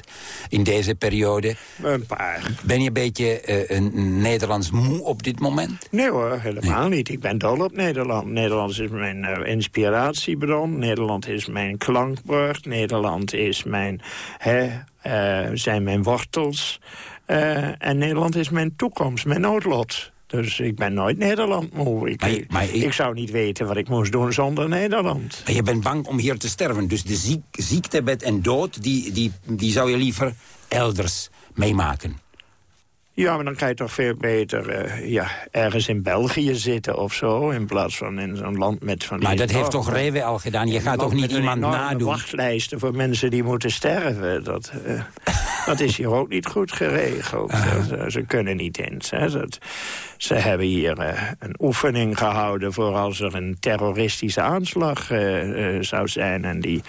in deze periode. een paar. Ben je een beetje eh, een Nederlands moe op dit moment? Nee hoor, helemaal niet. Ik ben dol op Nederland. Nederland is mijn eh, inspiratiebron. Nederland is mijn klankbord. Nederland is mijn, hè, zijn mijn wortels. En Nederland is mijn toekomst, mijn noodlot. Dus ik ben nooit Nederland moe. Ik, Maar je- maar je- ik zou niet weten wat ik moest doen zonder Nederland. En je bent bang om hier te sterven, dus de ziek, ziektebed en dood, die, die, die zou je liever elders meemaken. Ja, maar dan kan je toch veel beter eh, ja, ergens in België zitten of zo... in plaats van in zo'n land met van. Maar dat heeft toch Rewe al gedaan? Je gaat toch niet iemand nadoen? wachtlijsten voor mensen die moeten sterven. Dat, eh, dat is hier ook niet goed geregeld. Ah. Ze, ze kunnen niet eens. Hè. Dat, ze hebben hier eh, een oefening gehouden... voor als er een terroristische aanslag eh, eh, zou zijn. En die,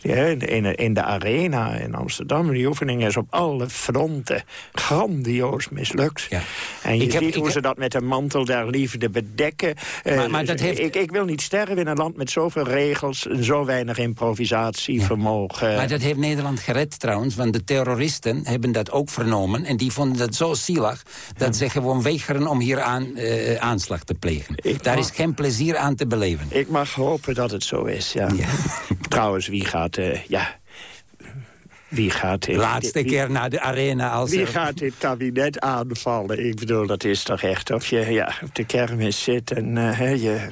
die, in, de, in de arena in Amsterdam... die oefening is op alle fronten grandioos mislukt. Ja. En je Ik heb- ziet ik hoe heb- ze dat met de mantel der liefde bedekken. Maar- maar dat heeft- ik, ik wil niet sterven in een land met zoveel regels... en zo weinig improvisatievermogen. Maar dat heeft Nederland gered trouwens, want de terroristen hebben dat ook vernomen... en die vonden dat zo zielig dat ze gewoon weigeren om hier aan, eh, aanslag te plegen. Ik Daar mag- is geen plezier aan te beleven. Ik mag hopen dat het zo is, ja. Ja. [LAUGHS] Trouwens, wie gaat... eh, ja, wie gaat... dit- Laatste wie- keer naar de arena als... Wie er- gaat dit kabinet aanvallen? Ik bedoel, dat is toch echt of je ja, op de kermis zit en eh, je...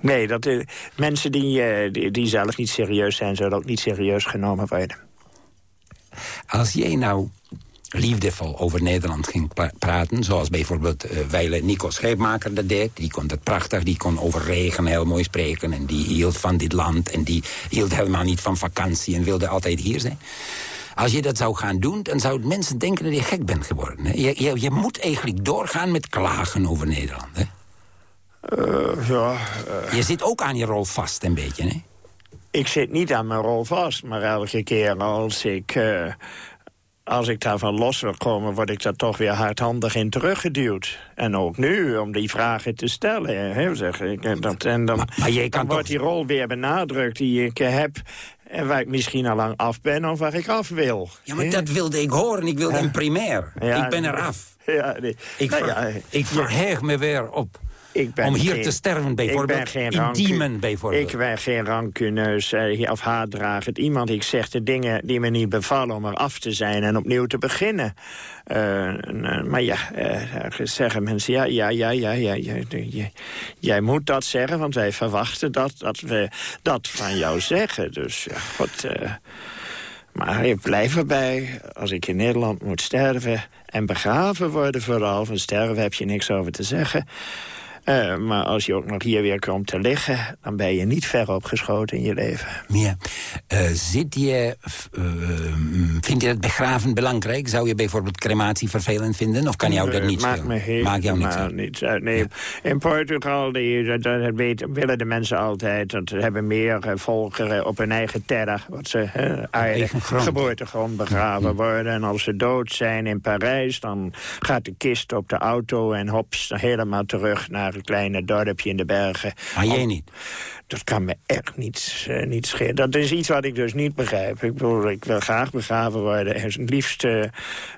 nee, dat, eh, mensen die, die, die zelf niet serieus zijn... zullen ook niet serieus genomen worden. Als jij nou liefdevol over Nederland ging pra- praten... zoals bijvoorbeeld eh Weile Nico Scheepmaker dat deed... die kon dat prachtig, die kon over regen heel mooi spreken... en die hield van dit land en die hield helemaal niet van vakantie... en wilde altijd hier zijn. Als je dat zou gaan doen, dan zouden mensen denken dat je gek bent geworden. Je, je, je moet eigenlijk doorgaan met klagen over Nederland. Hè? Eh, ja, Je zit ook aan je rol vast een beetje, hè? Ik zit niet aan mijn rol vast, maar elke keer als ik... eh, als ik daarvan los wil komen, word ik daar toch weer hardhandig in teruggeduwd. En ook nu, om die vragen te stellen. Hè, zeg ik. En dat, en dan, Maar- maar jij kan dan wordt die rol weer benadrukt die ik eh, heb... en waar ik misschien al lang af ben of waar ik af wil. Ja, maar dat wilde ik horen. Ik wilde een primair. Ja, ik ben eraf. Ja, nee. Ik, Nou ver- ja, ik verheug me weer op. Ik ben om hier geen- te sterven bijvoorbeeld. Ik ben geen bijvoorbeeld. Ik ben geen rancuneus eh, of haatdragend iemand. Ik zeg de dingen die me niet bevallen om er af te zijn en opnieuw te beginnen. Eh, eh, maar ja, zeggen mensen, ja, ja, ja, ja, ja, ja, jij- jij moet dat zeggen, want wij verwachten dat, dat we dat van jou zeggen. Dus ja, god... eh, maar ik blijf erbij, als ik in Nederland moet sterven... en begraven worden vooral, van sterven heb je niks over te zeggen... Eh, maar als je ook nog hier weer komt te liggen... dan ben je niet ver opgeschoten in je leven. Ja. Eh, zit je, eh, mm, vind je het begraven belangrijk? Zou je bijvoorbeeld crematie vervelend vinden? Of kan jou dat niet maakt me schelen? Maakt jou niks helemaal niets uit. Nee, In Portugal die, dat, weten, willen de mensen altijd... dat hebben meer volkeren op hun eigen terra... wat ze grond. geboortegrond begraven worden. En als ze dood zijn in Parijs... dan gaat de kist op de auto en hops helemaal terug... naar een kleine dorpje in de bergen. Maar jij niet. Dat kan me echt niet, eh, niet schelen. Dat is iets wat ik dus niet begrijp. Ik bedoel, ik wil graag begraven worden. En het liefst eh,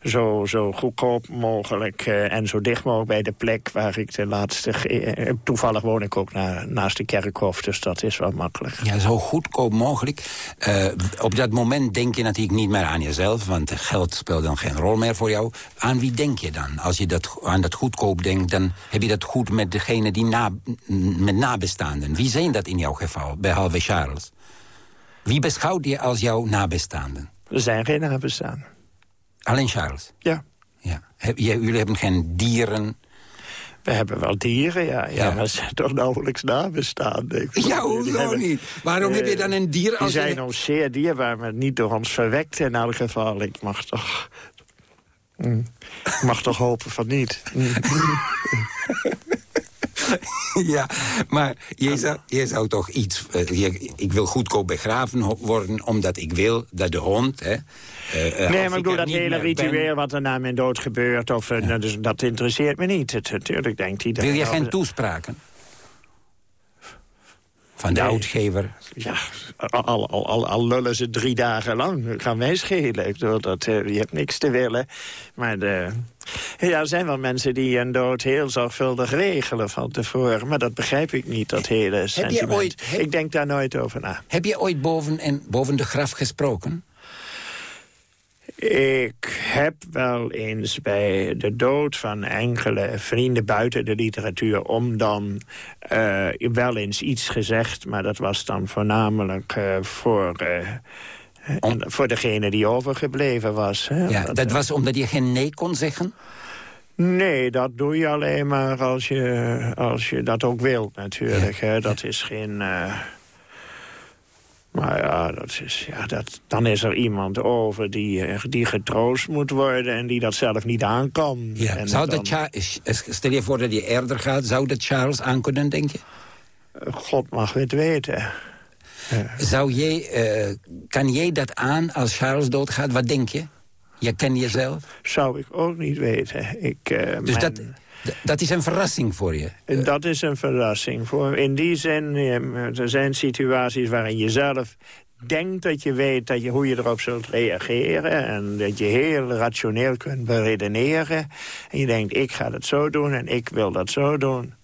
zo, zo goedkoop mogelijk eh, en zo dicht mogelijk bij de plek waar ik de laatste... eh, toevallig woon ik ook na, naast de kerkhof, dus dat is wel makkelijk. Ja, zo goedkoop mogelijk. Eh, op dat moment denk je natuurlijk niet meer aan jezelf... want geld speelt dan geen rol meer voor jou. Aan wie denk je dan? Als je dat, aan dat goedkoop denkt, dan heb je dat goed met de degene die na, met nabestaanden. Wie zijn dat in jouw geval, behalve Charles? Wie beschouwt je als jouw nabestaanden? Er zijn geen nabestaanden. Alleen Charles? Ja. ja. Heb, jullie hebben geen dieren... We hebben wel dieren, ja. ja, Ja. Maar ze zijn toch nauwelijks nabestaanden. Ja, die hoezo niet? Waarom heb je dan een dier Die als... zijn je- ons zeer dierbaar, maar niet door ons verwekt in elk geval. Ik mag toch... Mm. Ik mag toch hopen van niet. Mm. [LAUGHS] [LAUGHS] Ja, maar je zou, je zou toch iets... eh, je- ik wil goedkoop begraven worden, omdat ik wil dat de hond... Hè, eh, eh, Nee, maar ik bedoel, dat hele ritueel ben- wat er na mijn dood gebeurt... Of, dat, is- dat interesseert me niet. Natuurlijk denkt hij... dat- Wil je geen toespraken? Van de Nee. uitgever? Ja, al, al, al, al lullen ze drie dagen lang. Dat kan mij schelen. Ik bedoel, dat, eh, je hebt niks te willen. Maar de, ja, er zijn wel mensen die een dood heel zorgvuldig regelen van tevoren. Maar dat begrijp ik niet, dat hele sentiment. ooit- heb- Ik denk daar nooit over na. Heb je ooit boven, en, boven de graf gesproken? Ik heb wel eens bij de dood van enkele vrienden buiten de literatuur... om dan eh, wel eens iets gezegd, maar dat was dan voornamelijk eh, voor... eh, Om- voor degene die overgebleven was. Hè? Ja, dat was omdat je geen nee kon zeggen? Nee, dat doe je alleen maar als je, als je dat ook wilt natuurlijk. Hè? Dat is geen... maar ja, dat is, ja dat, dan is er iemand over die, eh, die getroost moet worden... en die dat zelf niet aan kan. Ja. En Zou dan- dat stel je voor dat je eerder gaat, zou dat Charles aan kunnen, denk je? God mag het weten. Zou jij, eh, kan jij dat aan als Charles doodgaat? Wat denk je? Je kent jezelf. Zou ik ook niet weten. Ik, eh, Dus mijn- dat, dat is een verrassing voor je. Dat is een verrassing. Voor, in die zin, eh, er zijn situaties waarin je zelf denkt dat je weet dat je, hoe je erop zult reageren... en dat je heel rationeel kunt beredeneren. En je denkt, ik ga het zo doen en ik wil dat zo doen.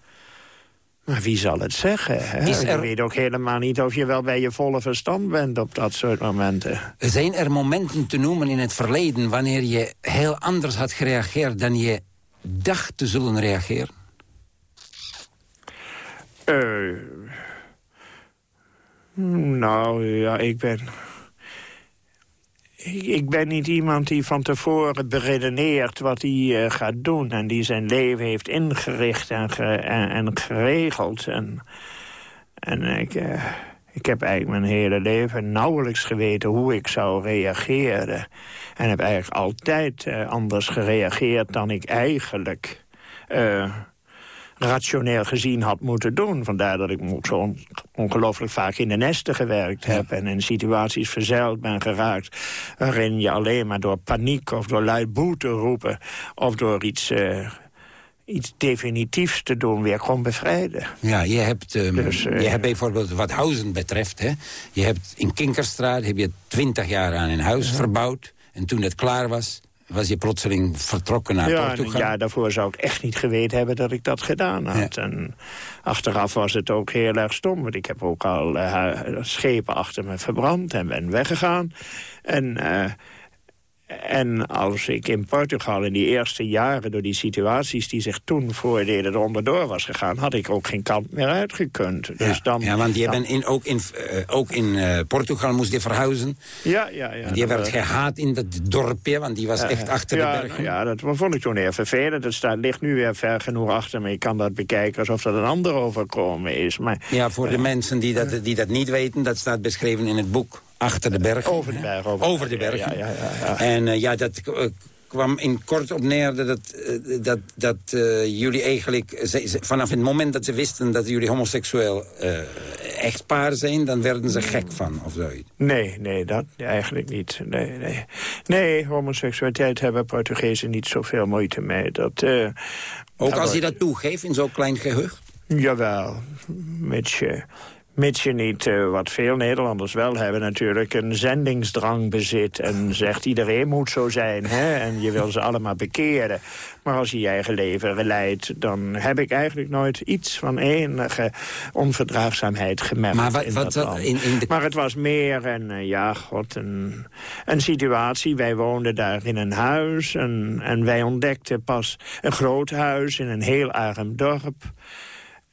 Maar wie zal het zeggen? Hè? Er- Je weet ook helemaal niet of je wel bij je volle verstand bent op dat soort momenten. Zijn er momenten te noemen in het verleden... wanneer je heel anders had gereageerd dan je dacht te zullen reageren? Eh, nou, ja, ik ben... Ik, ben niet iemand die van tevoren beredeneert wat hij eh, gaat doen... en die zijn leven heeft ingericht en, ge- en, en geregeld. En, en ik, eh, ik heb eigenlijk mijn hele leven nauwelijks geweten hoe ik zou reageren. En heb eigenlijk altijd eh, anders gereageerd dan ik eigenlijk... eh, rationeel gezien had moeten doen. Vandaar dat ik zo on- ongelooflijk vaak in de nesten gewerkt heb... en in situaties verzeild ben geraakt... waarin je alleen maar door paniek of door luid boe te roepen... of door iets, eh, iets definitiefs te doen weer kon bevrijden. Ja, je hebt, ehm, Dus, eh, je hebt bijvoorbeeld wat huizen betreft... Hè, je hebt in Kinkerstraat heb je twintig jaar aan een huis verbouwd... en toen het klaar was, was je plotseling vertrokken naar ja, Portugal. jaar daarvoor zou ik echt niet geweten hebben dat ik dat gedaan had. En achteraf was het ook heel erg stom. Want ik heb ook al eh, schepen achter me verbrand en ben weggegaan. En, eh, en als ik in Portugal in die eerste jaren... door die situaties die zich toen voordeden er onderdoor was gegaan... had ik ook geen kant meer uitgekund. Dus ja, dan, ja, want je dan- bent in, ook in, eh, ook in eh, Portugal moest je verhuizen. Ja, ja, ja. je dat werd gehaat in dat dorpje, want die was echt achter ja, de bergen. nou Ja, dat vond ik toen heel vervelend. Het staat, ligt nu weer ver genoeg achter me. Ik kan dat bekijken alsof dat een ander overkomen is. Maar Ja, voor de mensen die dat, die dat niet weten, dat staat beschreven in het boek Achter de Bergen. Over de berg, over- Over de ja, bergen. ja, ja, ja. En eh, ja, dat eh, kwam in kort op neer dat, eh, dat, dat jullie eigenlijk... ze- ze- vanaf het moment dat ze wisten dat jullie homoseksueel echtpaar zijn... dan werden ze gek van, of zoiets. nee, nee, dat eigenlijk niet. Nee, nee. nee homoseksualiteit hebben Portugezen niet zoveel moeite mee. Dat, Ook als je dat toegeeft in zo'n klein gehucht? Jawel, mits je, Mits je niet, eh, wat veel Nederlanders wel hebben natuurlijk... een zendingsdrang bezit en zegt iedereen moet zo zijn. Hè? En je wil ze allemaal bekeren. Maar als je je eigen leven leidt... dan heb ik eigenlijk nooit iets van enige onverdraagzaamheid gemerkt. Maar wat- in wat dat dat land. in- in de- Maar het was meer een, eh, ja, god, een, een situatie. Wij woonden daar in een huis en, en wij ontdekten pas een groot huis in een heel arm dorp.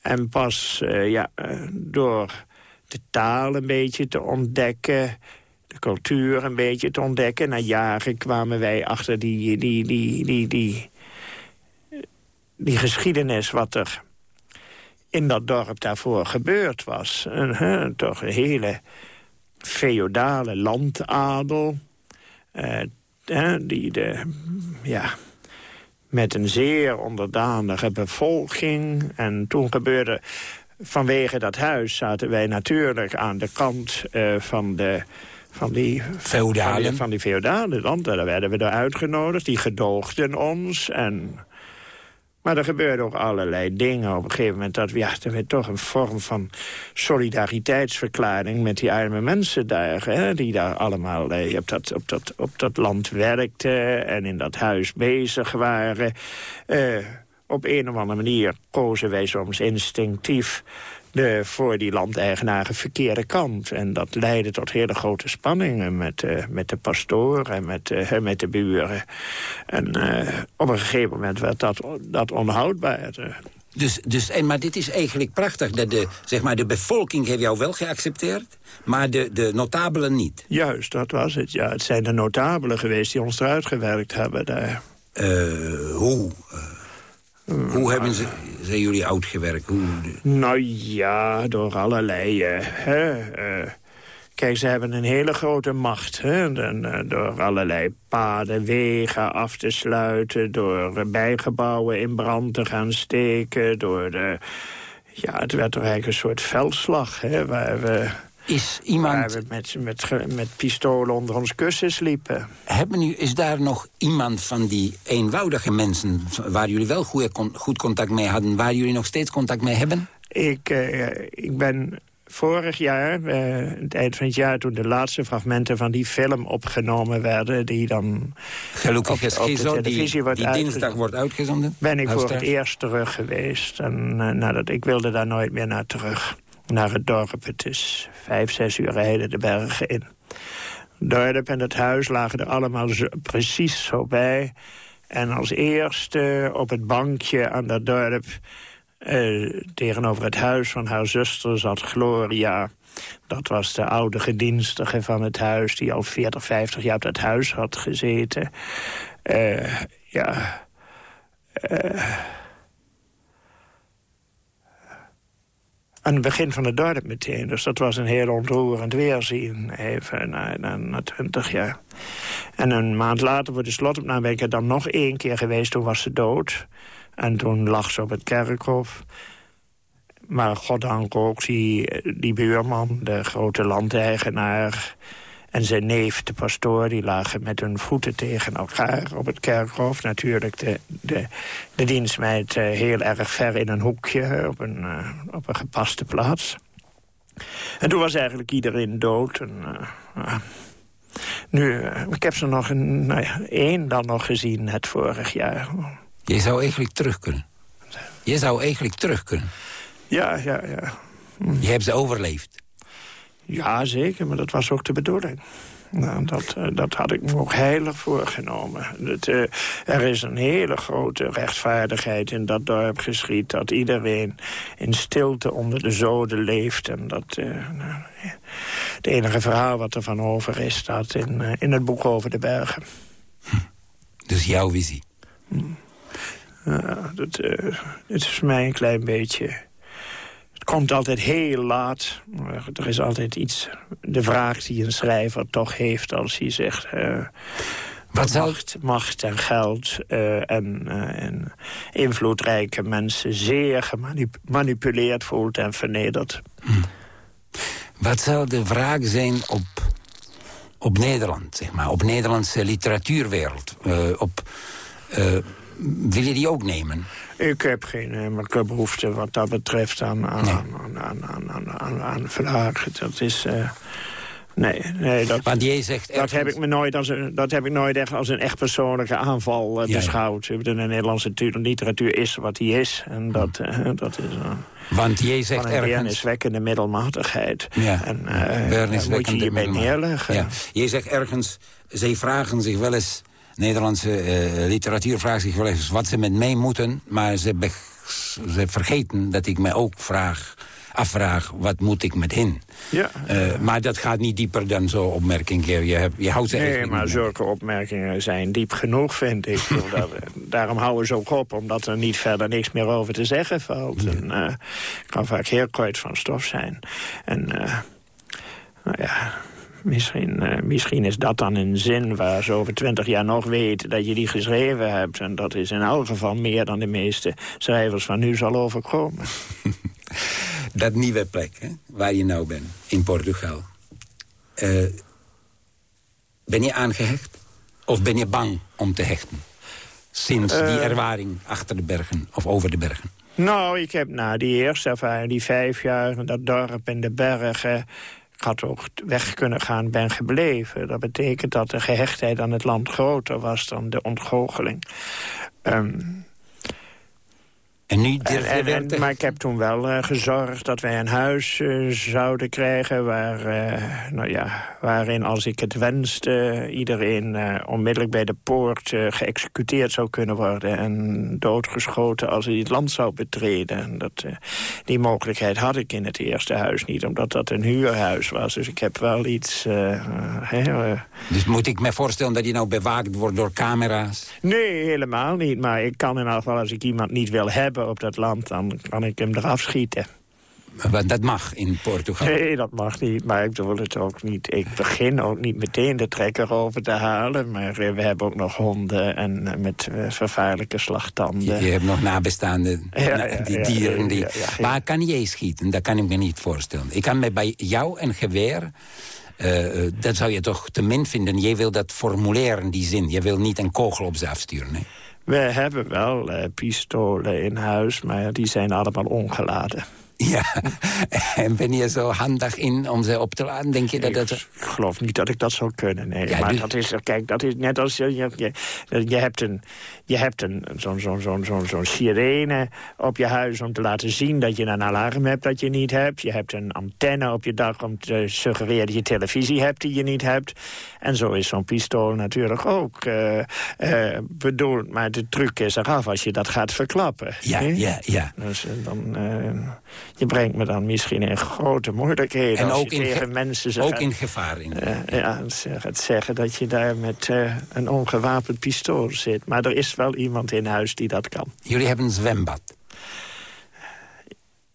En pas eh, ja, eh, door de taal een beetje te ontdekken... de cultuur een beetje te ontdekken... na jaren kwamen wij achter die, die, die, die, die, die geschiedenis... wat er in dat dorp daarvoor gebeurd was. Een, toch een hele feodale landadel... eh, die de, ja, met een zeer onderdanige bevolking. En toen gebeurde... Vanwege dat huis zaten wij natuurlijk aan de kant eh, van de... Van die Feodalen. Van die, van die feodalen. Daar werden we door uitgenodigd. Die gedoogden ons. En, maar er gebeurden ook allerlei dingen op een gegeven moment. Dat, ja, er werd toch een vorm van solidariteitsverklaring... met die arme mensen daar. Hè, die daar allemaal eh, op, dat, op, dat, op dat land werkten en in dat huis bezig waren. Eh, op een of andere manier kozen wij soms instinctief... De, voor die landeigenaren verkeerde kant. En dat leidde tot hele grote spanningen met, eh, met de pastoor en met, eh, met de buren. En eh, op een gegeven moment werd dat, dat onhoudbaar. Dus, dus, en, maar dit is eigenlijk prachtig. Dat de, zeg maar, de bevolking heeft jou wel geaccepteerd, maar de, de notabelen niet. Juist, dat was het. Ja, het zijn de notabelen geweest die ons eruit gewerkt hebben daar. Eh, hoe? Hoe hebben ze, zijn jullie uitgewerkt? Hoe, Nou ja, door allerlei... eh, hè, eh, kijk, ze hebben een hele grote macht. Hè, eh, door allerlei paden, wegen af te sluiten... door bijgebouwen in brand te gaan steken... door de... Ja, het werd toch eigenlijk een soort veldslag, hè, waar we... is Waar iemand, we met, met, met pistolen onder ons kussen sliepen. hebben u, is daar nog iemand van die eenvoudige mensen... waar jullie wel goede, goed contact mee hadden... waar jullie nog steeds contact mee hebben? Ik, eh, ik ben vorig jaar, eh, het eind van het jaar... toen de laatste fragmenten van die film opgenomen werden... die dan Gelukkig Op- is op de die, televisie wordt die uitgezonden. dinsdag wordt uitgezonden. ben ik voor het eerst terug geweest. En nadat, ik wilde daar nooit meer naar terug. Naar het dorp. Het is vijf, zes uur rijden de bergen in. Dorp en het huis lagen er allemaal precies zo bij. En als eerste op het bankje aan dat dorp... eh, tegenover het huis van haar zuster zat Gloria. Dat was de oude gedienstige van het huis... die al 40, 50 jaar op dat huis had gezeten. Eh, ja... aan het begin van het dorp meteen. Dus dat was een heel ontroerend weerzien, even na, na, na 20 jaar. En een maand later voor de slotopname ben ik er dan nog één keer geweest. Toen was ze dood. En toen lag ze op het kerkhof. Maar goddank ook die, die buurman, de grote landeigenaar... en zijn neef, de pastoor, die lagen met hun voeten tegen elkaar op het kerkhof. Natuurlijk de, de, de dienstmeid eh, heel erg ver in een hoekje op een, eh, op een gepaste plaats. En toen was eigenlijk iedereen dood. En, eh, nu, ik heb ze nog een, nou ja, één dan nog gezien het vorig jaar. Je zou eigenlijk terug kunnen. Je zou eigenlijk terug kunnen. Ja, ja, ja. Je hebt ze overleefd. Ja, zeker, maar dat was ook de bedoeling. Nou, dat, eh, dat had ik me ook heilig voorgenomen. Het, eh, er is een hele grote rechtvaardigheid in dat dorp geschied... dat iedereen in stilte onder de zoden leeft. En dat eh, nou, het enige verhaal wat er van over is... staat in, in het boek over de bergen. Dus jouw visie. Ja, dat, het is voor mij een klein beetje... Het komt altijd heel laat. Er is altijd iets... De vraag die een schrijver toch heeft als hij zegt... eh, Wat macht, macht en geld eh, en, eh, en invloedrijke mensen... zeer gemanipuleerd voelt en vernederd. Wat zou de vraag zijn op, op Nederland, zeg maar, op Nederlandse literatuurwereld? Op, Wil je die ook nemen? Ik heb geen enkele behoefte wat dat betreft aan, aan, Nee. aan, aan, aan, aan, aan, aan vragen. Dat is... eh, nee, nee, dat... Want jij zegt... Dat heb, ik me nooit als een, dat heb ik nooit echt als een echt persoonlijke aanval eh, Ja, ja. beschouwd. De Nederlandse tu- literatuur is wat die is. En dat, eh, dat is eh, Want jij zegt van een ergens... beerniswekkende middelmatigheid. Ja, En eh, moet je mee neerleggen. Ja. Je zegt ergens, zij vragen zich wel eens... Nederlandse eh, literatuur vraagt zich wel eens wat ze met mij moeten... maar ze, ze vergeten dat ik mij ook vraag, afvraag... wat moet ik met hen? Ja. Eh, maar dat gaat niet dieper dan zo'n opmerking. Je, je, hebt- je houdt ze Nee, maar zulke opmerkingen zijn diep genoeg, vind ik. Dat- [LAUGHS] Daarom houden ze ook op, omdat er niet verder niks meer over te zeggen valt. En, eh, het kan vaak heel kort van stof zijn. En, nou ja, misschien, eh, misschien is dat dan een zin waar ze over twintig jaar nog weten dat je die geschreven hebt. En dat is in elk geval meer dan de meeste schrijvers van nu zal overkomen. [LAUGHS] Dat nieuwe plek, hè, waar je nou bent, in Portugal. Eh, ben je aangehecht? Of ben je bang om te hechten? Sinds die Eh. ervaring achter de bergen of over de bergen. Nou, ik heb na die eerste ervaring, die vijf jaar... in dat dorp in de bergen... ik had ook weg kunnen gaan, ben gebleven. Dat betekent dat de gehechtheid aan het land groter was dan de ontgoocheling. Ehm, En nu en, durf je en- weer en- te maar ik heb toen wel eh, gezorgd dat wij een huis eh, zouden krijgen... Waar, eh, nou ja, waarin, als ik het wenste, iedereen onmiddellijk bij de poort geëxecuteerd zou kunnen worden... en doodgeschoten als hij het land zou betreden. En dat, die mogelijkheid had ik in het eerste huis niet, omdat dat een huurhuis was. Dus ik heb wel iets... Dus moet ik me voorstellen dat je nou bewaakt wordt door camera's? Nee, helemaal niet. Maar ik kan in elk geval, als ik iemand niet wil hebben op dat land... dan kan ik hem eraf schieten. Dat mag in Portugal. Nee, dat mag niet. Maar ik wil het ook niet. Ik begin ook niet meteen de trekker over te halen. Maar eh, we hebben ook nog honden en eh, met eh, vervaarlijke slagtanden. je hebt nog nabestaanden, Ja, na- ja, die ja, dieren. Die... ja. Maar kan jij schieten? Dat kan ik me niet voorstellen. Ik kan me bij jou een geweer... dat zou je toch te min vinden. Jij wil dat formuleren, die zin. Je wil niet een kogel op ze afsturen. Hè? We hebben wel eh, pistolen in huis, maar die zijn allemaal ongeladen. Ja, [LAUGHS] en ben je zo handig in om ze op te laden? Denk je dat Ik dat... geloof niet dat ik dat zou kunnen, nee. Ja, maar dus- dat is, kijk, dat is net als je, je hebt een, je hebt zo'n zo'n zo'n zo'n zo'n sirene op je huis om te laten zien dat je een alarm hebt dat je niet hebt. Je hebt een antenne op je dak om te suggereren dat je televisie hebt die je niet hebt. En zo is zo'n pistool natuurlijk ook eh, eh, bedoeld. Maar de truc is eraf als je dat gaat verklappen. Ja, ja, ja. Dus eh, dan, je brengt me dan misschien in grote moeilijkheden En als ook je in, tegen mensen ook in gevaar. In. ja, het zeggen dat je daar met een ongewapend pistool zit. Maar er is wel iemand in huis die dat kan. Jullie hebben een zwembad.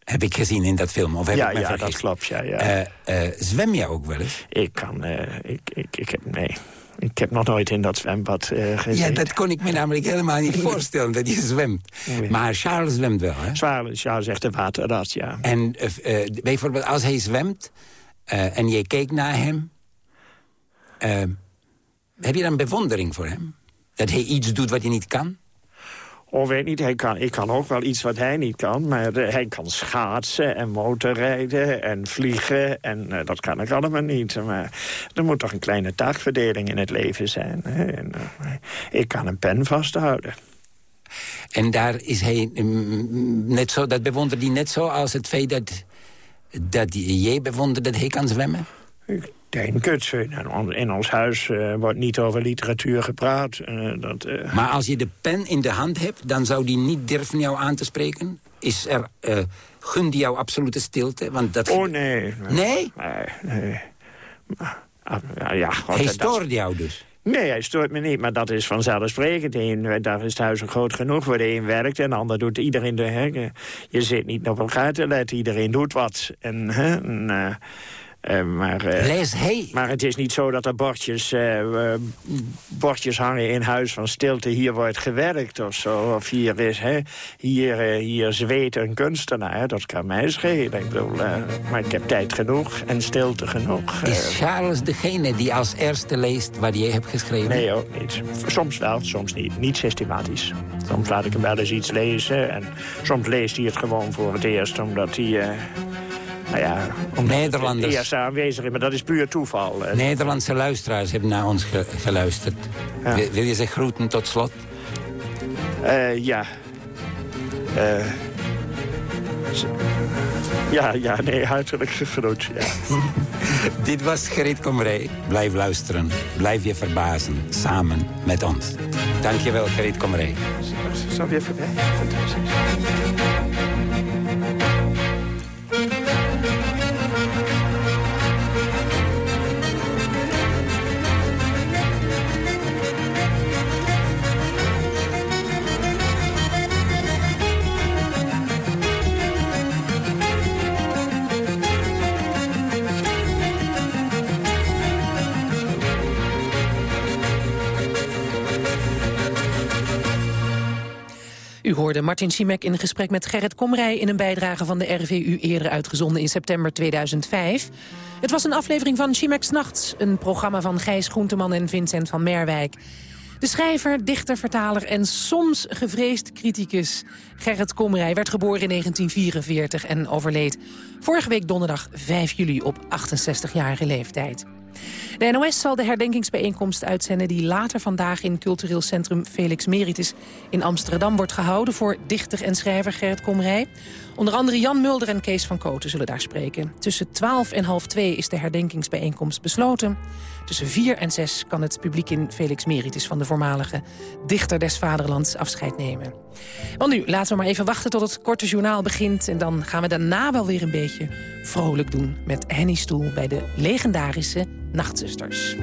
Heb ik gezien in dat film, of heb ja, ik me ja vergist? dat klopt. Ja, ja. Eh, eh, zwem je ook wel eens? ik kan... eh, ik, ik, ik heb... Nee. Ik heb nog nooit in dat zwembad gezeten. Ja, dat kon ik me namelijk helemaal niet [LAUGHS] voorstellen, dat je zwemt. Nee. Maar Charles zwemt wel, hè? Zwaar, ja, zegt de waterrat, ja. En bijvoorbeeld als hij zwemt en je kijkt naar hem... heb je dan bewondering voor hem? Dat hij iets doet wat je niet kan? Oh, weet niet, hij kan, ik kan ook wel iets wat hij niet kan. Maar eh, hij kan schaatsen en motorrijden en vliegen. En eh, dat kan ik allemaal niet. Maar er moet toch een kleine taakverdeling in het leven zijn. Hè? En, eh, ik kan een pen vasthouden. En daar is hij mm, net zo, dat bewondert hij net zo als het feit dat, dat jij bewondert dat hij kan zwemmen? Ik denk het. In- In ons huis eh, wordt niet over literatuur gepraat. Eh, dat, eh, Maar als je de pen in de hand hebt, dan zou die niet durven jou aan te spreken? Is er, gun die jou absolute stilte? Want dat... Oh, nee. Nee? Nee, nee. Ah, ja, ja, God, Hij dat- stoort jou dus? Nee, hij stoort me niet, maar dat is vanzelfsprekend. Eén, daar is het huis groot genoeg waar de een werkt en de ander doet iedereen de... Hè, je zit niet op elkaar te letten, iedereen doet wat. En, hè, en, Eh, maar, eh, Lees hij? maar het is niet zo dat er bordjes, eh, bordjes hangen in huis van stilte. Hier wordt gewerkt of zo. Of hier, is, hè, hier, hier zweet een kunstenaar. Dat kan mij schelen. Ik bedoel, maar ik heb tijd genoeg en stilte genoeg. Is Charles degene die als eerste leest wat jij hebt geschreven? Nee, ook niet. Soms wel, soms niet. Niet systematisch. Soms laat ik hem wel eens iets lezen. En soms leest hij het gewoon voor het eerst, omdat hij... eh, nou ja, Nederlanders. eerst aanwezig is. Maar dat is puur toeval. Eh, Nederlandse luisteraars hebben naar ons ge- geluisterd. Ja. Wil, wil je ze groeten tot slot? eh, ja. Eh, z- ja, ja, nee, hartelijk gegroet. Ja. Dit was Gerrit Komrij. Blijf luisteren. Blijf je verbazen. Samen met ons. Dankjewel, Gerrit Komrij. Zo weer voorbij. Fantastisch. Hoorde Martin Schimek in gesprek met Gerrit Komrij... in een bijdrage van de RVU eerder uitgezonden in september 2005. Het was een aflevering van Schimek's Nachts... een programma van Gijs Groenteman en Vincent van Merwijk. De schrijver, dichter, vertaler en soms gevreesd criticus Gerrit Komrij... werd geboren in 1944 en overleed vorige week donderdag 5 juli op 68-jarige leeftijd. De NOS zal de herdenkingsbijeenkomst uitzenden... die later vandaag in cultureel centrum Felix Meritis in Amsterdam wordt gehouden... voor dichter en schrijver Gerrit Komrij. Onder andere Jan Mulder en Kees van Koten zullen daar spreken. Tussen 12 en half 2 is de herdenkingsbijeenkomst besloten. Tussen 4 en 6 kan het publiek in Felix Meritis... van de voormalige dichter des vaderlands afscheid nemen. Want nu, laten we maar even wachten tot het korte journaal begint... en dan gaan we daarna wel weer een beetje vrolijk doen... met Henny Stoel bij de legendarische Nachtzusters.